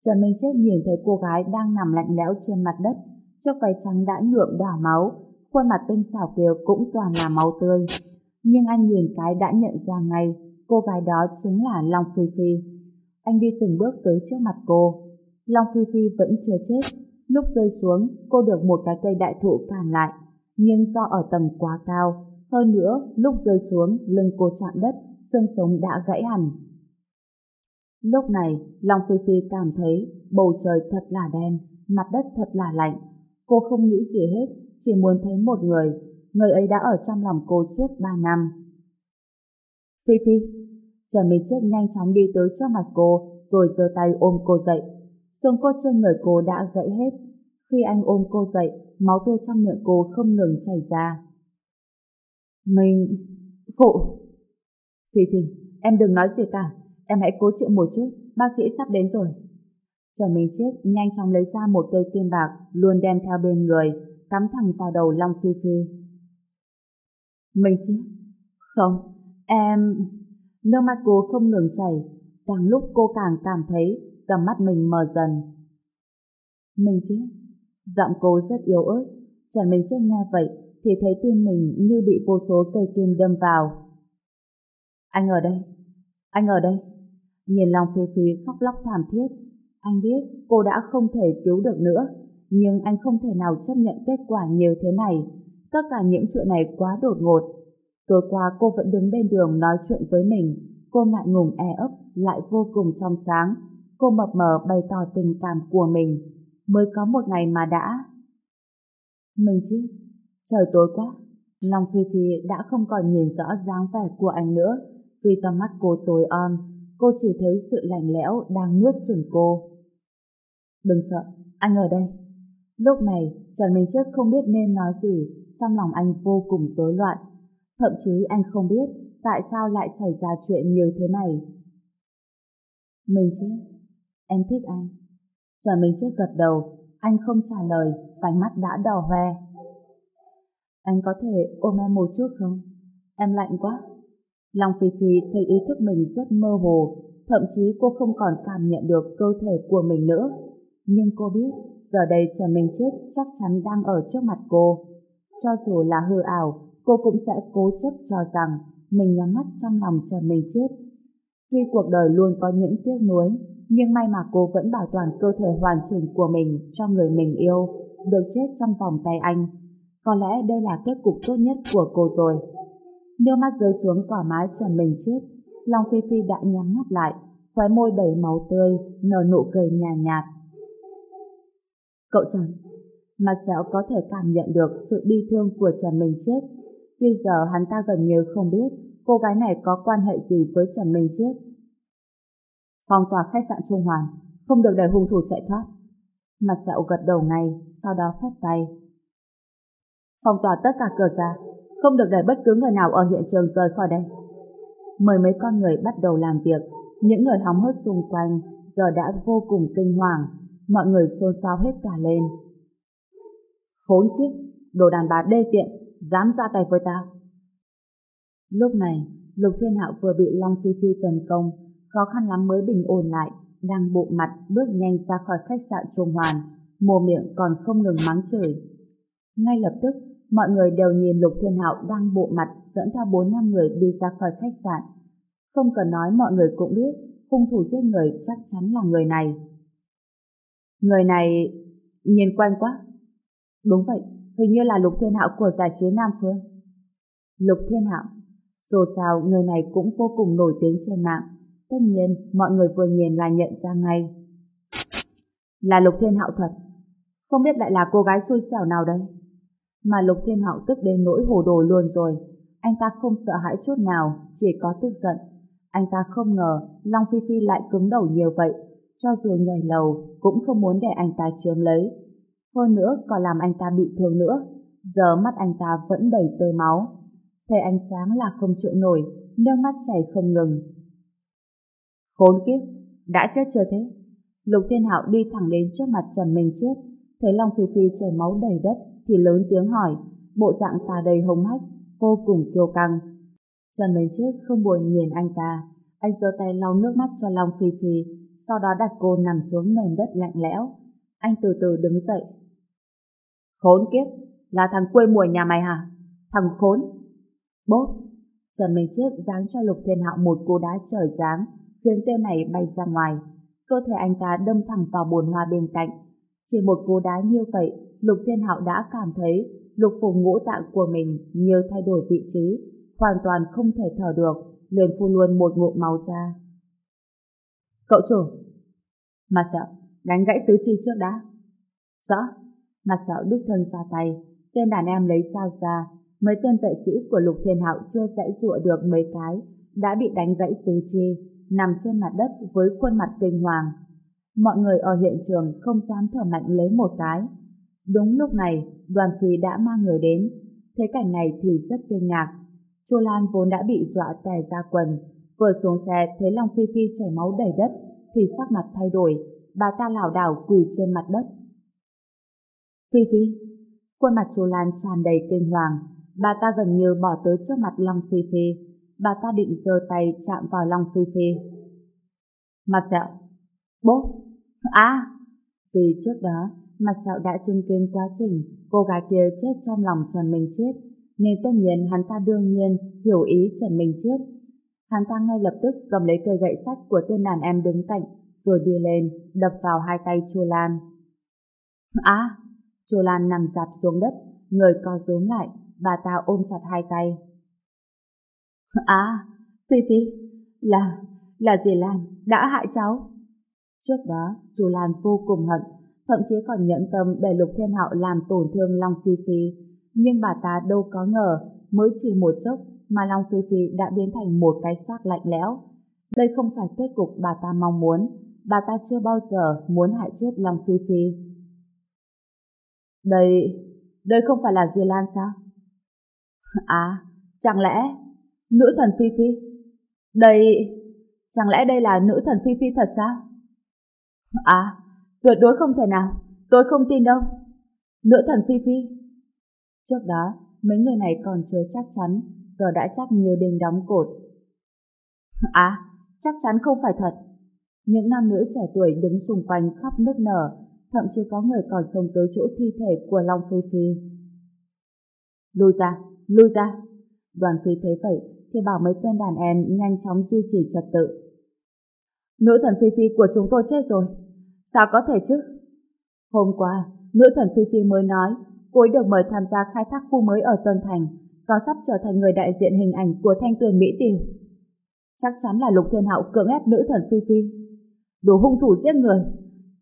Trần Minh Chết nhìn thấy cô gái đang nằm lạnh lẽo trên mặt đất, chiếc váy trắng đã nhuộm đỏ máu, khuôn mặt tinh xảo kia cũng toàn là máu tươi. Nhưng anh nhìn cái đã nhận ra ngay, cô gái đó chính là Long Phi Phi. Anh đi từng bước tới trước mặt cô. Long Phi Phi vẫn chưa chết. Lúc rơi xuống, cô được một cái cây đại thụ cản lại. Nhưng do ở tầm quá cao, hơn nữa, lúc rơi xuống, lưng cô chạm đất, xương sống đã gãy hẳn. Lúc này, Long Phi Phi cảm thấy bầu trời thật là đen, mặt đất thật là lạnh. Cô không nghĩ gì hết, chỉ muốn thấy một người. Người ấy đã ở trong lòng cô suốt ba năm. Phi Phi, Trần Minh Chết nhanh chóng đi tới trước mặt cô, rồi giơ tay ôm cô dậy. Xương cốt trên người cô đã gãy hết. Khi anh ôm cô dậy, máu tươi trong miệng cô không ngừng chảy ra. Mình... Phụ... Phi Phi, em đừng nói gì cả. Em hãy cố chịu một chút, bác sĩ sắp đến rồi. Trần Minh Chết nhanh chóng lấy ra một cây kim bạc luôn đem theo bên người, cắm thẳng vào đầu Long Phi Phi. Minh Chết? Không, em... Nước mắt cô không ngừng chảy, càng lúc cô càng cảm thấy tầm mắt mình mờ dần. Mình chết. Giọng cô rất yếu ớt. Trần Minh Chết nghe vậy thì thấy tim mình như bị vô số cây kim đâm vào. Anh ở đây. Anh ở đây. Nhìn lòng Phi Phi khóc lóc thảm thiết. Anh biết cô đã không thể cứu được nữa. Nhưng anh không thể nào chấp nhận kết quả như thế này. Tất cả những chuyện này quá đột ngột. Tối qua cô vẫn đứng bên đường nói chuyện với mình. Cô ngại ngùng e ấp, lại vô cùng trong sáng. Cô mập mờ bày tỏ tình cảm của mình. Mới có một ngày mà đã... Mình chứ, trời tối quá. lòng Phi Phi đã không còn nhìn rõ dáng vẻ của anh nữa. Vì tầm mắt cô tối om, cô chỉ thấy sự lạnh lẽo đang nuốt chửng cô. Đừng sợ, anh ở đây. Lúc này, Trần Minh Chất không biết nên nói gì, trong lòng anh vô cùng rối loạn. Thậm chí anh không biết tại sao lại xảy ra chuyện như thế này. Mình chết. Em thích anh. Trần Minh Chết gật đầu, anh không trả lời, vành mắt đã đỏ hoe. Anh có thể ôm em một chút không? Em lạnh quá. Long Phi Phi thấy ý thức mình rất mơ hồ, thậm chí cô không còn cảm nhận được cơ thể của mình nữa. Nhưng cô biết, giờ đây Trần Minh Chết chắc chắn đang ở trước mặt cô. Cho dù là hư ảo, cô cũng sẽ cố chấp cho rằng mình nhắm mắt trong lòng Trần Minh Chết. Tuy cuộc đời luôn có những tiếc nuối, nhưng may mà cô vẫn bảo toàn cơ thể hoàn chỉnh của mình cho người mình yêu, được chết trong vòng tay anh. Có lẽ đây là kết cục tốt nhất của cô rồi. Nước mắt rơi xuống cỏ mái Trần mình Chết, Long Phi Phi đã nhắm mắt lại, khóe môi đầy máu tươi, nở nụ cười nhàn nhạt, nhạt. Cậu Trần, mặt sẹo có thể cảm nhận được sự bi thương của Trần Minh Chết. Tuy giờ hắn ta gần như không biết cô gái này có quan hệ gì với Trần Minh Chết. Phòng tòa khách sạn Trung Hoàn, không được để hung thủ chạy thoát. Mặt sẹo gật đầu ngay, sau đó phát tay. Phong tỏa tất cả cửa ra, không được để bất cứ người nào ở hiện trường rời khỏi đây. Mười mấy con người bắt đầu làm việc, những người hóng hớt xung quanh giờ đã vô cùng kinh hoàng, mọi người xôn xao hết cả lên. Khốn kiếp, đồ đàn bà đê tiện, dám ra tay với ta. Lúc này, Lục Thiên Hạo vừa bị Long Phi Phi tấn công, khó khăn lắm mới bình ổn lại, đang bộ mặt bước nhanh ra khỏi khách sạn Trung Hoàn, mồm miệng còn không ngừng mắng chửi. Ngay lập tức, mọi người đều nhìn Lục Thiên Hạo đang bộ mặt dẫn theo bốn năm người đi ra khỏi khách sạn. Không cần nói mọi người cũng biết, hung thủ giết người chắc chắn là người này. Người này nhìn quen quá. Đúng vậy, hình như là Lục Thiên Hạo của giải trí Nam Phương. Lục Thiên Hạo, dù sao người này cũng vô cùng nổi tiếng trên mạng. Tất nhiên, mọi người vừa nhìn là nhận ra ngay. Là Lục Thiên Hạo thật. Không biết lại là cô gái xui xẻo nào đây? Mà Lục Thiên Hạo tức đến nỗi hồ đồ luôn rồi. Anh ta không sợ hãi chút nào, chỉ có tức giận. Anh ta không ngờ Long Phi Phi lại cứng đầu nhiều vậy. Cho dù nhảy lầu, cũng không muốn để anh ta chiếm lấy. Hơn nữa còn làm anh ta bị thương nữa. Giờ mắt anh ta vẫn đầy tơ máu. Thấy ánh sáng là không chịu nổi, nước mắt chảy không ngừng. Khốn kiếp, đã chết chưa thế? Lục Thiên Hạo đi thẳng đến trước mặt Trần Minh Chết, thấy Long Phi Phi chảy máu đầy đất thì lớn tiếng hỏi, bộ dạng ta đầy hống hách, vô cùng kiêu căng. Trần Minh Chết không buồn nhìn anh ta, anh giơ tay lau nước mắt cho Long Phi Phi, sau đó đặt cô nằm xuống nền đất lạnh lẽo. Anh từ từ đứng dậy. Khốn kiếp, là thằng quê mùi nhà mày hả? Thằng khốn. Bốp, Trần Minh Chết giáng cho Lục Thiên Hạo một cú đá trời giáng, khiến tên này bay ra ngoài. Cơ thể anh ta đâm thẳng vào bồn hoa bên cạnh. Chỉ một cú đá như vậy, Lục Thiên Hạo đã cảm thấy lục phủ ngũ tạng của mình như thay đổi vị trí, hoàn toàn không thể thở được, liền phun luôn một ngụm máu ra. Cậu chủ! Mặt sẹo, đánh gãy tứ chi trước đã. Rõ! Mặt sẹo đích thân ra tay, tên đàn em lấy sao ra, mấy tên vệ sĩ của Lục Thiên Hạo chưa dãy dụa được mấy cái, đã bị đánh gãy tứ chi, nằm trên mặt đất với khuôn mặt kinh hoàng. Mọi người ở hiện trường không dám thở mạnh lấy một cái. Đúng lúc này, đoàn phi đã mang người đến. Thấy cảnh này thì rất kinh ngạc. Chu Lan vốn đã bị dọa tè ra quần. Vừa xuống xe thấy Long Phi Phi chảy máu đầy đất thì sắc mặt thay đổi. Bà ta lảo đảo quỳ trên mặt đất. Phi Phi, khuôn mặt Chu Lan tràn đầy kinh hoàng. Bà ta gần như bỏ tới trước mặt Long Phi Phi bà ta định giơ tay chạm vào Long Phi Phi. Mặt sẹo. Bố. À! Vì trước đó, mặt sẹo đã chứng kiến quá trình cô gái kia chết trong lòng Trần Minh Chết, nên tất nhiên hắn ta đương nhiên hiểu ý Trần Minh Chết. Hắn ta ngay lập tức cầm lấy cây gậy sắt của tên đàn em đứng cạnh, rồi đi lên, đập vào hai tay Chu Lan. À! Chu Lan nằm dạp xuống đất, người co rúm lại, bà ta ôm chặt hai tay. À, Phi Phi, là, là dì Lan đã hại cháu. Trước đó, Chu Lan vô cùng hận, thậm chí còn nhẫn tâm để Lục Thiên Hạo làm tổn thương Long Phi Phi. Nhưng bà ta đâu có ngờ, mới chỉ một chốc mà Long Phi Phi đã biến thành một cái xác lạnh lẽo. Đây không phải kết cục bà ta mong muốn, bà ta chưa bao giờ muốn hại chết Long Phi Phi. Đây, đây không phải là Di Lan sao? [laughs] À, chẳng lẽ Nữ thần Phi Phi? Đây... Chẳng lẽ đây là nữ thần Phi Phi thật sao? À, tuyệt đối không thể nào. Tôi không tin đâu. Nữ thần Phi Phi? Trước đó, mấy người này còn chưa chắc chắn, giờ đã chắc như đinh đóng cột. À, chắc chắn không phải thật. Những nam nữ trẻ tuổi đứng xung quanh khắp nước nở, thậm chí có người còn sống tới chỗ thi thể của Long Phi Phi. Lui ra, lui ra. Đoàn phi thấy vậy thì bảo mấy tên đàn em nhanh chóng duy trì trật tự. Nữ thần Phi Phi của chúng tôi chết rồi. Sao có thể chứ? Hôm qua, nữ thần Phi Phi mới nói cô ấy được mời tham gia khai thác khu mới ở Tân Thành và sắp trở thành người đại diện hình ảnh của thanh tuyền Mỹ Tiểu. Chắc chắn là Lục Thiên Hạo cưỡng ép nữ thần Phi Phi. Đủ hung thủ giết người.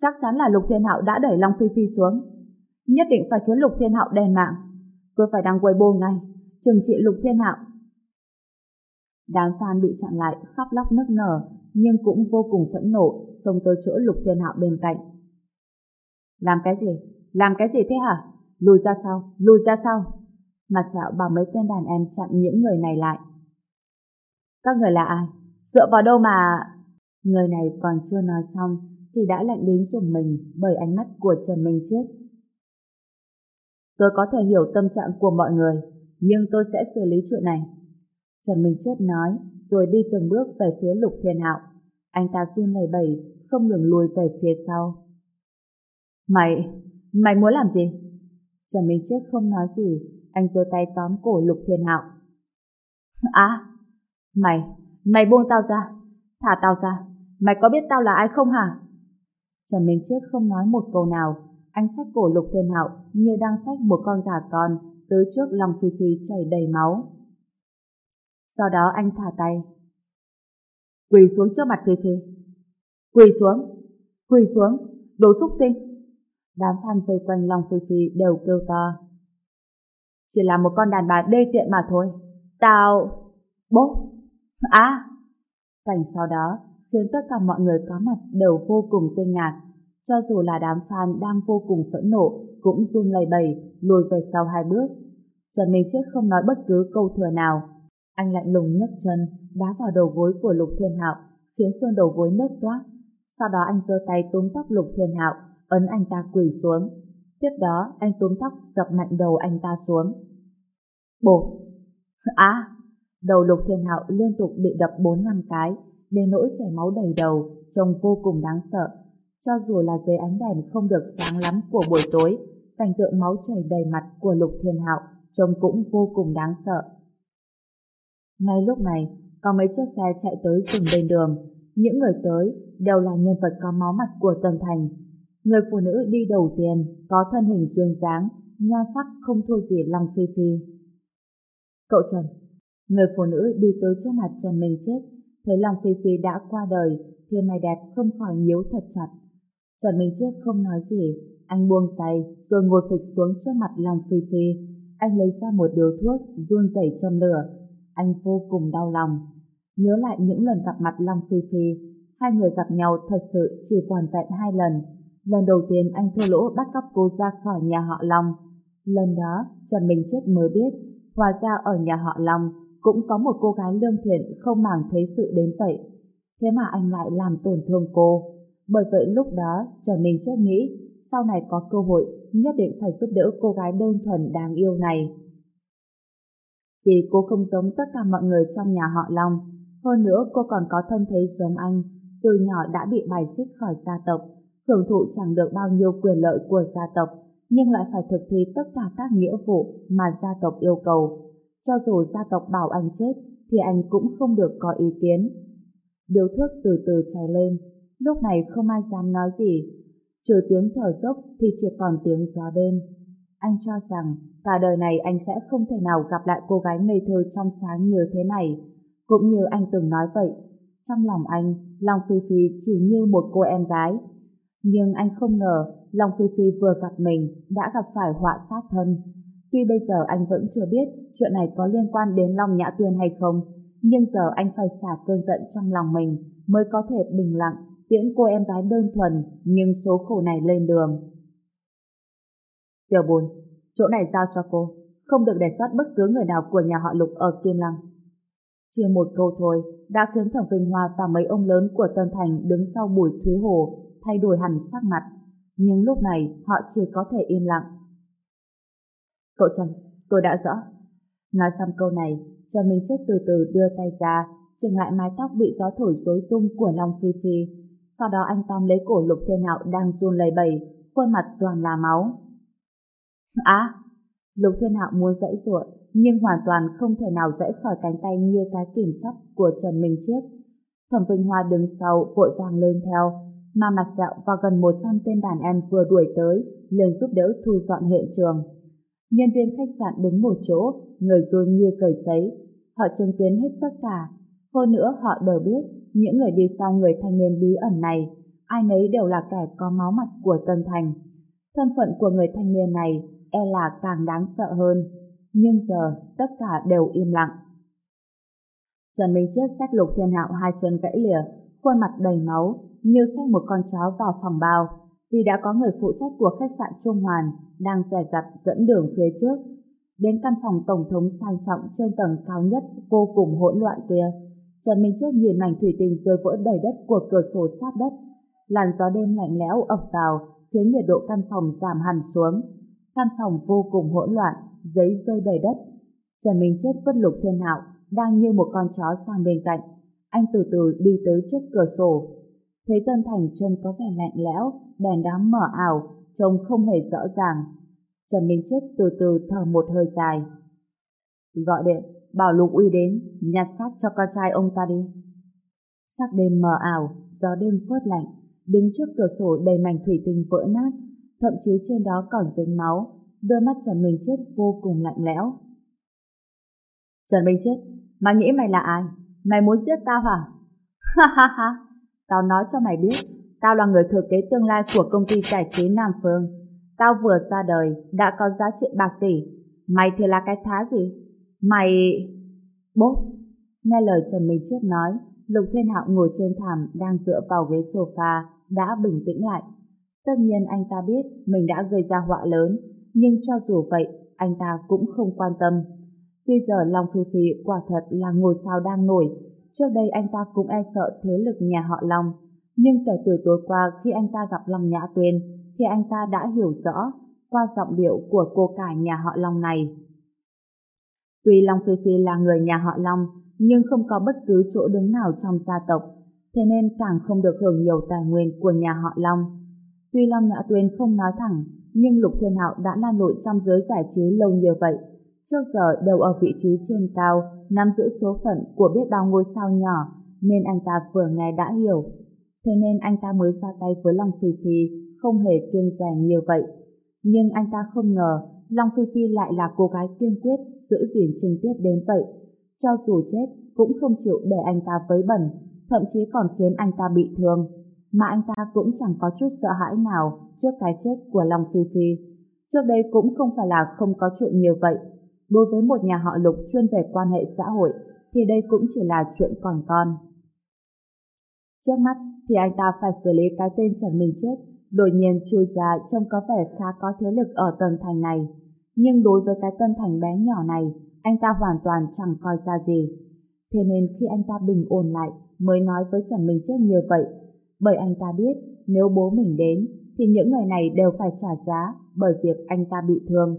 Chắc chắn là Lục Thiên Hạo đã đẩy Long Phi Phi xuống. Nhất định phải khiến Lục Thiên Hạo đèn mạng. Tôi phải đăng Weibo ngay, trừng trị Lục Thiên Hạo. Đám fan bị chặn lại khóc lóc nức nở nhưng cũng vô cùng phẫn nộ xông tới chỗ Lục Thiên Hạo bên cạnh. Làm cái gì? Làm cái gì thế hả? Lùi ra sau, lùi ra sau. Mặt sẹo bảo mấy tên đàn em chặn những người này lại. Các người là ai? Dựa vào đâu mà... Người này còn chưa nói xong thì đã lạnh đến dùng mình bởi ánh mắt của Trần Minh Chết. Tôi có thể hiểu tâm trạng của mọi người, nhưng tôi sẽ xử lý chuyện này. Trần Minh Chết nói, rồi đi từng bước về phía Lục Thiên Hạo. Anh ta run lẩy bẩy, không ngừng lùi về phía sau. Mày, mày muốn làm gì? Trần Minh Chết không nói gì, anh giơ tay tóm cổ Lục Thiên Hạo. À, mày, mày buông tao ra, thả tao ra, mày có biết tao là ai không hả? Trần Minh Chết không nói một câu nào, anh xách cổ Lục Thiên Hạo như đang xách một con gà con tới trước lòng Phi Phi chảy đầy máu. Sau đó anh thả tay. Quỳ xuống trước mặt Phi Phi. Quỳ xuống, quỳ xuống, đồ xúc sinh. Đám fan vây quanh lòng Phi Phi đều kêu to. Chỉ là một con đàn bà đê tiện mà thôi. Tao... Bố... À! Cảnh sau đó khiến tất cả mọi người có mặt đều vô cùng kinh ngạc. Cho dù là đám fan đang vô cùng phẫn nộ cũng run lầy bầy, lùi về sau hai bước. Trần Minh Chết không nói bất cứ câu thừa nào. Anh lạnh lùng nhấc chân đá vào đầu gối của Lục Thiên Hạo khiến xương đầu gối nứt toát. Sau đó anh giơ tay túm tóc Lục Thiên Hạo ấn anh ta quỳ xuống. Tiếp đó anh túm tóc dập mạnh đầu anh ta xuống. bổ. [laughs] à, đầu Lục Thiên Hạo liên tục bị đập bốn năm cái đến nỗi chảy máu đầy đầu trông vô cùng đáng sợ. Cho dù là dưới ánh đèn không được sáng lắm của buổi tối, cảnh tượng máu chảy đầy mặt của Lục Thiên Hạo trông cũng vô cùng đáng sợ. Ngay lúc này, có mấy chiếc xe chạy tới dừng bên đường. Những người tới đều là nhân vật có máu mặt của Tần Thành. Người phụ nữ đi đầu tiên có thân hình duyên dáng, nha sắc không thua gì Long Phi Phi. Cậu Trần, người phụ nữ đi tới trước mặt Trần Minh Chết, thấy Long Phi Phi đã qua đời thì mày đẹp không khỏi nhíu thật chặt. Trần Minh Chết không nói gì, anh buông tay rồi ngồi phịch xuống trước mặt Long Phi Phi. Anh lấy ra một điều thuốc, run rẩy châm lửa. Anh vô cùng đau lòng. Nhớ lại những lần gặp mặt Long Phi Phi, hai người gặp nhau thật sự chỉ còn vẹn hai lần. Lần đầu tiên anh thua lỗ bắt cóc cô ra khỏi nhà họ Long. Lần đó, Trần Minh Chết mới biết, hòa ra ở nhà họ Long cũng có một cô gái lương thiện không màng thấy sự đến vậy. Thế mà anh lại làm tổn thương cô. Bởi vậy lúc đó Trần Minh Chết nghĩ sau này có cơ hội nhất định phải giúp đỡ cô gái đơn thuần đáng yêu này. Vì cô không giống tất cả mọi người trong nhà họ Long, hơn nữa cô còn có thân thế giống anh, từ nhỏ đã bị bài xích khỏi gia tộc, hưởng thụ chẳng được bao nhiêu quyền lợi của gia tộc, nhưng lại phải thực thi tất cả các nghĩa vụ mà gia tộc yêu cầu. Cho dù gia tộc bảo anh chết, thì anh cũng không được có ý kiến. Điếu thuốc từ từ cháy lên, lúc này không ai dám nói gì. Trừ tiếng thở dốc thì chỉ còn tiếng gió đêm. Anh cho rằng cả đời này anh sẽ không thể nào gặp lại cô gái ngây thơ trong sáng như thế này. Cũng như anh từng nói vậy, trong lòng anh, Long Phi Phi chỉ như một cô em gái. Nhưng anh không ngờ Long Phi Phi vừa gặp mình đã gặp phải họa sát thân. Tuy bây giờ anh vẫn chưa biết chuyện này có liên quan đến Long Nhã Tuyên hay không, nhưng giờ anh phải xả cơn giận trong lòng mình mới có thể bình lặng tiễn cô em gái đơn thuần nhưng số khổ này lên đường. Tiểu Bùi, chỗ này giao cho cô, không được để sót bất cứ người nào của nhà họ Lục ở Kim Lăng. Chỉ một câu thôi đã khiến Thẩm Vinh Hoa và mấy ông lớn của Tân Thành đứng sau Bùi Thúy Hồ thay đổi hẳn sắc mặt. Nhưng lúc này họ chỉ có thể im lặng. Cậu Trần, tôi đã rõ. Nói xong câu này, Trần Minh Chết từ từ đưa tay ra, chừng lại mái tóc bị gió thổi rối tung của Long Phi Phi. Sau đó anh tóm lấy cổ Lục Thiên Hạo đang run lẩy bẩy, khuôn mặt toàn là máu. Á! Lục Thiên Hạo muốn dãy ruộng, nhưng hoàn toàn không thể nào dãy khỏi cánh tay như cái kìm sắt của Trần Minh Chiết. Thẩm Vinh Hoa đứng sau vội vàng lên theo, mà mặt sẹo và gần 100 tên đàn em vừa đuổi tới liền giúp đỡ thu dọn hiện trường. Nhân viên khách sạn đứng một chỗ, người run như cầy sấy. Họ chứng kiến hết tất cả. Hơn nữa họ đều biết những người đi sau người thanh niên bí ẩn này, ai nấy đều là kẻ có máu mặt của Tân Thành. Thân phận của người thanh niên này e là càng đáng sợ hơn. Nhưng giờ tất cả đều im lặng. Trần Minh Chết xách lục thiên hạo hai chân gãy lìa, khuôn mặt đầy máu, như xách một con chó vào phòng bao, vì đã có người phụ trách của khách sạn Trung Hoàn đang dè dặt dẫn đường phía trước. Đến căn phòng tổng thống sang trọng trên tầng cao nhất vô cùng hỗn loạn kia, Trần Minh Chết nhìn mảnh thủy tinh rơi vỡ đầy đất của cửa sổ sát đất. Làn gió đêm lạnh lẽo ập vào, khiến nhiệt độ căn phòng giảm hẳn xuống. Căn phòng vô cùng hỗn loạn, giấy rơi đầy đất. Trần Minh Chết vất lục thiên hạo, đang như một con chó sang bên cạnh. Anh từ từ đi tới trước cửa sổ. Thấy Tân Thành trông có vẻ lạnh lẽo, đèn đám mở ảo, trông không hề rõ ràng. Trần Minh Chết từ từ thở một hơi dài. Gọi điện, bảo Lục Uy đến, nhặt xác cho con trai ông ta đi. Sắc đêm mờ ảo, gió đêm phớt lạnh, đứng trước cửa sổ đầy mảnh thủy tinh vỡ nát, thậm chí trên đó còn dính máu, đôi mắt Trần Minh Chết vô cùng lạnh lẽo. Trần Minh Chết, mày nghĩ mày là ai? Mày muốn giết tao hả? Ha ha ha, tao nói cho mày biết, tao là người thừa kế tương lai của công ty giải trí Nam Phương. Tao vừa ra đời, đã có giá trị bạc tỷ. Mày thì là cái thá gì? Mày... Bố. Nghe lời Trần Minh Chết nói, Lục Thiên Hạo ngồi trên thảm đang dựa vào ghế sofa, đã bình tĩnh lại. Tất nhiên anh ta biết mình đã gây ra họa lớn, nhưng cho dù vậy, anh ta cũng không quan tâm. Bây giờ Long Phi Phi quả thật là ngôi sao đang nổi. Trước đây anh ta cũng e sợ thế lực nhà họ Long. Nhưng kể từ tối qua khi anh ta gặp Long Nhã Tuyên, thì anh ta đã hiểu rõ qua giọng điệu của cô cả nhà họ Long này. Tuy Long Phi Phi là người nhà họ Long, nhưng không có bất cứ chỗ đứng nào trong gia tộc, thế nên càng không được hưởng nhiều tài nguyên của nhà họ Long. Tuy Long Nhã Tuyên không nói thẳng, nhưng Lục Thiên Hạo đã lan lội trong giới giải trí lâu như vậy, trước giờ đều ở vị trí trên cao, nắm giữ số phận của biết bao ngôi sao nhỏ, nên anh ta vừa nghe đã hiểu. Thế nên anh ta mới ra tay với Long Phi Phi, không hề kiên rẻ như vậy. Nhưng anh ta không ngờ Long Phi Phi lại là cô gái kiên quyết giữ gìn trình tiết đến vậy. Cho dù chết, cũng không chịu để anh ta vấy bẩn, thậm chí còn khiến anh ta bị thương. Mà anh ta cũng chẳng có chút sợ hãi nào trước cái chết của Long Phi Phi. Trước đây cũng không phải là không có chuyện như vậy, đối với một nhà họ lục chuyên về quan hệ xã hội thì đây cũng chỉ là chuyện còn con. Trước mắt thì anh ta phải xử lý cái tên Trần Minh Chết đột nhiên chui ra trông có vẻ khá có thế lực ở tầng thành này. Nhưng đối với cái tân thành bé nhỏ này, anh ta hoàn toàn chẳng coi ra gì. Thế nên khi anh ta bình ổn lại mới nói với Trần Minh Chết như vậy, bởi anh ta biết nếu bố mình đến thì những người này đều phải trả giá bởi việc anh ta bị thương.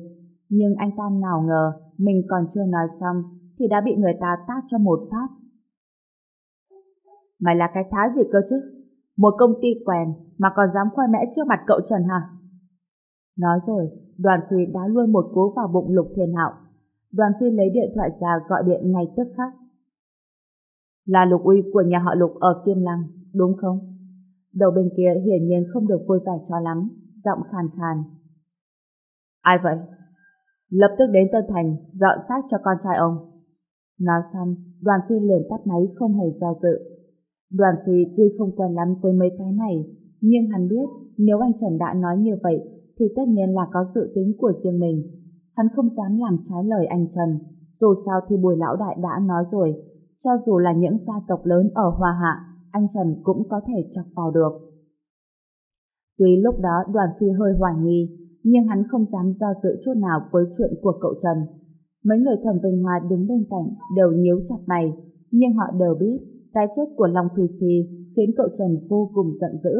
Nhưng anh ta nào ngờ mình còn chưa nói xong thì đã bị người ta tát cho một phát. Mày là cái thá gì cơ chứ? Một công ty quèn mà còn dám khoe mẽ trước mặt cậu Trần hả? Nói rồi, đoàn phi đá luôn một cú vào bụng Lục Thiên Hạo. Đoàn phi lấy điện thoại ra gọi điện ngay tức khắc. Là Lục Uy của nhà họ Lục ở Kim Lăng, đúng không? Đầu bên kia hiển nhiên không được vui vẻ cho lắm, giọng khàn khàn. Ai vậy? Lập tức đến Tân Thành dọn xác cho con trai ông. Nói xong, đoàn phi liền tắt máy không hề do dự. Đoàn phi tuy không quen lắm với mấy cái này, nhưng hắn biết nếu anh Trần đã nói như vậy thì tất nhiên là có dự tính của riêng mình. Hắn không dám làm trái lời anh Trần. Dù sao thì bùi lão đại đã nói rồi, cho dù là những gia tộc lớn ở Hoa Hạ, anh Trần cũng có thể chọc vào được. Tuy lúc đó đoàn phi hơi hoài nghi, nhưng hắn không dám do dự chút nào với chuyện của cậu Trần. Mấy người thẩm Vinh Hoa đứng bên cạnh đều nhíu chặt mày, nhưng họ đều biết cái chết của Long Phi Phi khiến cậu Trần vô cùng giận dữ.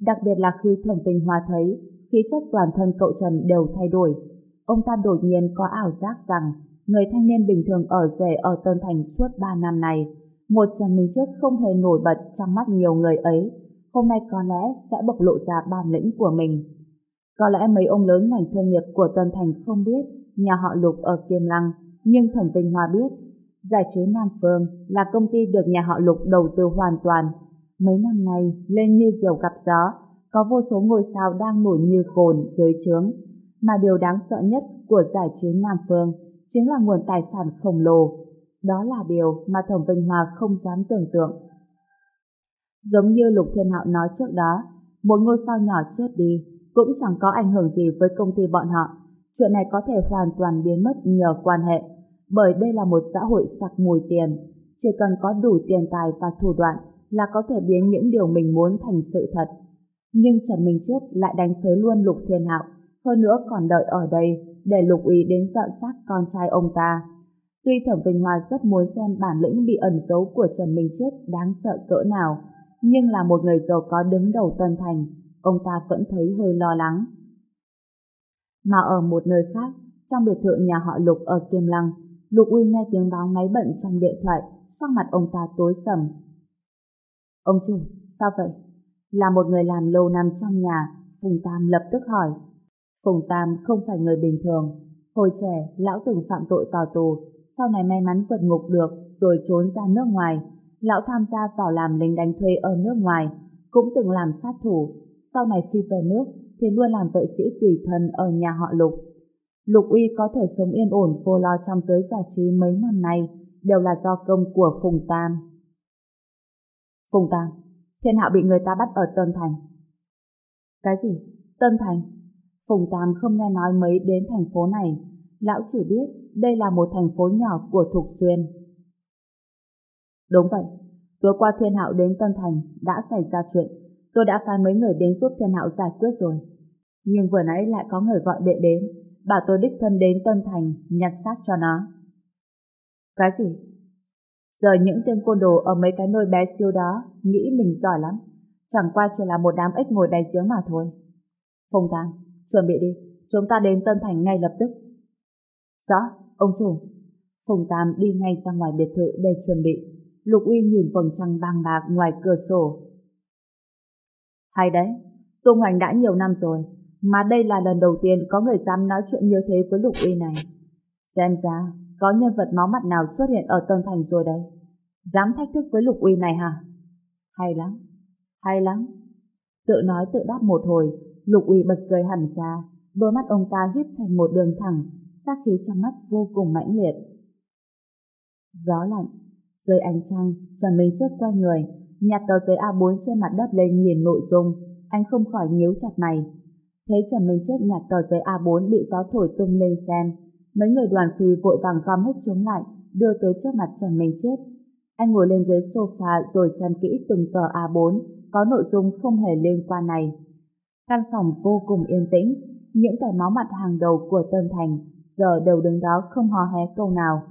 Đặc biệt là khi thẩm Vinh Hoa thấy khí chất toàn thân cậu Trần đều thay đổi. Ông ta đột nhiên có ảo giác rằng người thanh niên bình thường ở rể ở Tân Thành suốt 3 năm này, một Trần Minh Chết không hề nổi bật trong mắt nhiều người ấy, hôm nay có lẽ sẽ bộc lộ ra bản lĩnh của mình. Có lẽ mấy ông lớn ngành thương nghiệp của Tân Thành không biết nhà họ Lục ở Kiêm Lăng, nhưng Thẩm Vinh Hoa biết. Giải trí Nam Phương là công ty được nhà họ Lục đầu tư hoàn toàn. Mấy năm nay, lên như diều gặp gió, có vô số ngôi sao đang nổi như cồn dưới trướng. Mà điều đáng sợ nhất của giải trí Nam Phương chính là nguồn tài sản khổng lồ. Đó là điều mà Thẩm Vinh Hòa không dám tưởng tượng. Giống như Lục Thiên Hạo nói trước đó, một ngôi sao nhỏ chết đi cũng chẳng có ảnh hưởng gì với công ty bọn họ. Chuyện này có thể hoàn toàn biến mất nhờ quan hệ, bởi đây là một xã hội sặc mùi tiền. Chỉ cần có đủ tiền tài và thủ đoạn là có thể biến những điều mình muốn thành sự thật. Nhưng Trần Minh Chết lại đánh phế luôn Lục Thiên Hạo, hơn nữa còn đợi ở đây để Lục Ý đến dọn xác con trai ông ta. Tuy Thẩm Vinh Hoa rất muốn xem bản lĩnh bị ẩn giấu của Trần Minh Chết đáng sợ cỡ nào, nhưng là một người giàu có đứng đầu Tân Thành, ông ta vẫn thấy hơi lo lắng. Mà ở một nơi khác, trong biệt thự nhà họ Lục ở Kiêm Lăng, Lục Uy nghe tiếng báo máy bận trong điện thoại, sắc mặt ông ta tối sầm. Ông chủ, sao vậy? Là một người làm lâu năm trong nhà, Phùng Tam lập tức hỏi. Phùng Tam không phải người bình thường. Hồi trẻ, lão từng phạm tội vào tù, sau này may mắn vượt ngục được, rồi trốn ra nước ngoài. Lão tham gia vào làm lính đánh thuê ở nước ngoài, cũng từng làm sát thủ. Sau này khi về nước, thì luôn làm vệ sĩ tùy thân ở nhà họ Lục. Lục Uy có thể sống yên ổn vô lo trong giới giải trí mấy năm nay đều là do công của Phùng Tam. Phùng Tam, Thiên Hạo bị người ta bắt ở Tân Thành. Cái gì? Tân Thành? Phùng Tam không nghe nói mấy đến thành phố này. Lão chỉ biết đây là một thành phố nhỏ của Thục Xuyên. Đúng vậy. Tối qua Thiên Hạo đến Tân Thành đã xảy ra chuyện. Tôi đã phái mấy người đến giúp Thiên Hạo giải quyết rồi. Nhưng vừa nãy lại có người gọi đệ đến. Bảo tôi đích thân đến Tân Thành nhặt xác cho nó. Cái gì? Giờ những tên côn đồ ở mấy cái nơi bé siêu đó nghĩ mình giỏi lắm. Chẳng qua chỉ là một đám ếch ngồi đáy giếng mà thôi. Phùng Tam, chuẩn bị đi. Chúng ta đến Tân Thành ngay lập tức. Rõ, ông chủ. Phùng Tam đi ngay ra ngoài biệt thự để chuẩn bị. Lục Uy nhìn vầng trăng bang bạc ngoài cửa sổ. Hay đấy, tung Hoành đã nhiều năm rồi, mà đây là lần đầu tiên có người dám nói chuyện như thế với Lục Uy này. Xem ra, có nhân vật máu mặt nào xuất hiện ở Tân Thành rồi đấy. Dám thách thức với Lục Uy này hả? Hay lắm, hay lắm. Tự nói tự đáp một hồi, Lục Uy bật cười hẳn ra, đôi mắt ông ta híp thành một đường thẳng, sát khí trong mắt vô cùng mãnh liệt. Gió lạnh, dưới ánh trăng, Trần Minh Chết quay người, nhặt tờ giấy A4 trên mặt đất lên nhìn nội dung, anh không khỏi nhíu chặt mày. Thấy Trần Minh Chết nhặt tờ giấy A4 bị gió thổi tung lên xem, mấy người đoàn phi vội vàng gom hết chúng lại, đưa tới trước mặt Trần Minh Chết. Anh ngồi lên ghế sofa rồi xem kỹ từng tờ A4 có nội dung không hề liên quan này. Căn phòng vô cùng yên tĩnh, những kẻ máu mặt hàng đầu của Tân Thành giờ đều đứng đó không hò hé câu nào.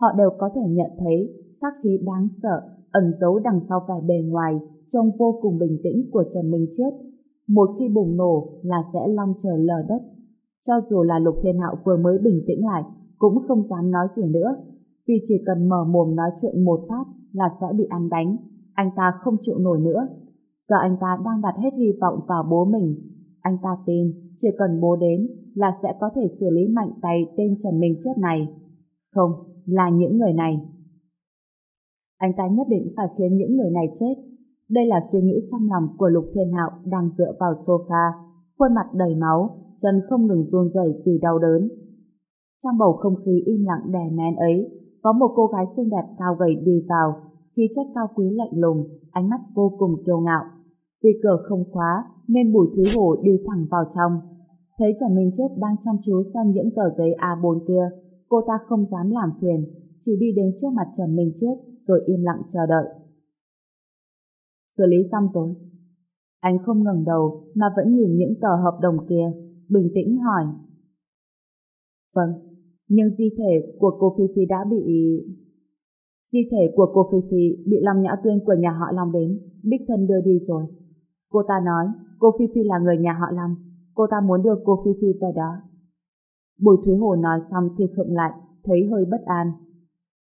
Họ đều có thể nhận thấy sát khí đáng sợ ẩn giấu đằng sau vẻ bề ngoài trông vô cùng bình tĩnh của Trần Minh Chết. Một khi bùng nổ là sẽ long trời lở đất. Cho dù là Lục Thiên Hạo vừa mới bình tĩnh lại, cũng không dám nói gì nữa, vì chỉ cần mở mồm nói chuyện một phát là sẽ bị ăn đánh. Anh ta không chịu nổi nữa. Giờ anh ta đang đặt hết hy vọng vào bố mình. Anh ta tin chỉ cần bố đến là sẽ có thể xử lý mạnh tay tên Trần Minh Chết này. Không, là những người này. Anh ta nhất định phải khiến những người này chết. Đây là suy nghĩ trong lòng của Lục Thiên Hạo đang dựa vào sofa, khuôn mặt đầy máu, chân không ngừng run rẩy vì đau đớn. Trong bầu không khí im lặng đè nén ấy, có một cô gái xinh đẹp cao gầy đi vào, khí chất cao quý lạnh lùng, ánh mắt vô cùng kiêu ngạo. Vì cửa không khóa nên Bùi Thúy Hổ đi thẳng vào trong. Thấy Trần Minh Chết đang chăm chú xem những tờ giấy A4 kia, cô ta không dám làm phiền, chỉ đi đến trước mặt Trần Minh Chết rồi im lặng chờ đợi. Xử lý xong rồi. Anh không ngẩng đầu mà vẫn nhìn những tờ hợp đồng kia, bình tĩnh hỏi. Vâng, nhưng di thể của cô Phi Phi đã bị... Di thể của cô Phi Phi bị Long Nhã Tuyên của nhà họ Long đến, đích thân đưa đi rồi. Cô ta nói cô Phi Phi là người nhà họ Long, cô ta muốn đưa cô Phi Phi về đó. Bùi Thúy Hồ nói xong thì khựng lại, thấy hơi bất an.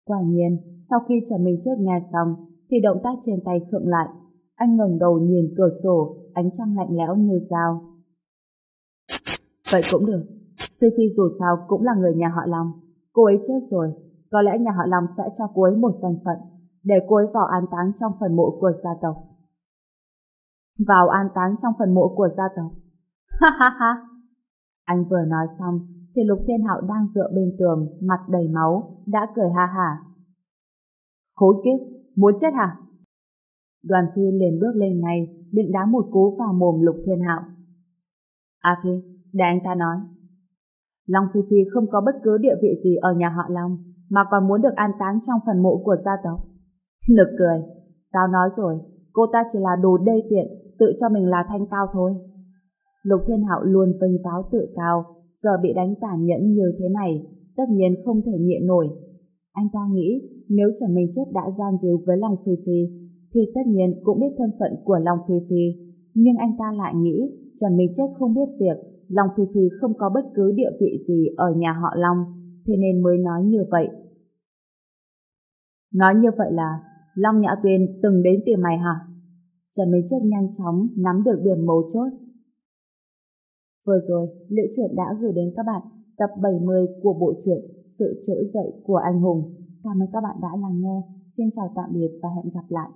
Quả nhiên, sau khi Trần Minh Chết nghe xong, thì động tác trên tay khựng lại. Anh ngẩng đầu nhìn cửa sổ, ánh trăng lạnh lẽo như dao. Vậy cũng được. Phi Phi dù sao cũng là người nhà họ Long. Cô ấy chết rồi, có lẽ nhà họ Long sẽ cho cô ấy một danh phận, để cô ấy vào an táng trong phần mộ của gia tộc. Vào an táng trong phần mộ của gia tộc. Ha ha ha! Anh vừa nói xong, thì Lục Thiên Hạo đang dựa bên tường, mặt đầy máu, đã cười ha hả. Khối kiếp, muốn chết hả? Đoàn Phi liền bước lên ngay, định đá một cú vào mồm Lục Thiên Hạo. A Phi, để anh ta nói. Long Phi Phi không có bất cứ địa vị gì ở nhà họ Long, mà còn muốn được an táng trong phần mộ của gia tộc. [laughs] Nực cười, tao nói rồi, cô ta chỉ là đồ đê tiện, tự cho mình là thanh cao thôi. Lục Thiên Hạo luôn vinh váo tự cao, giờ bị đánh tàn nhẫn như thế này, tất nhiên không thể nhịn nổi. Anh ta nghĩ nếu Trần Minh Chết đã gian díu với Long Phi Phi, thì tất nhiên cũng biết thân phận của Long Phi Phi. Nhưng anh ta lại nghĩ Trần Minh Chết không biết việc Long Phi Phi không có bất cứ địa vị gì ở nhà họ Long, thế nên mới nói như vậy. Nói như vậy là Long Nhã Tuyên từng đến tìm mày hả? Trần Minh Chất nhanh chóng nắm được điểm mấu chốt. Vừa rồi, Liễu Chuyện đã gửi đến các bạn tập 70 của bộ truyện Sự trỗi dậy của anh hùng. Cảm ơn các bạn đã lắng nghe. Xin chào tạm biệt và hẹn gặp lại.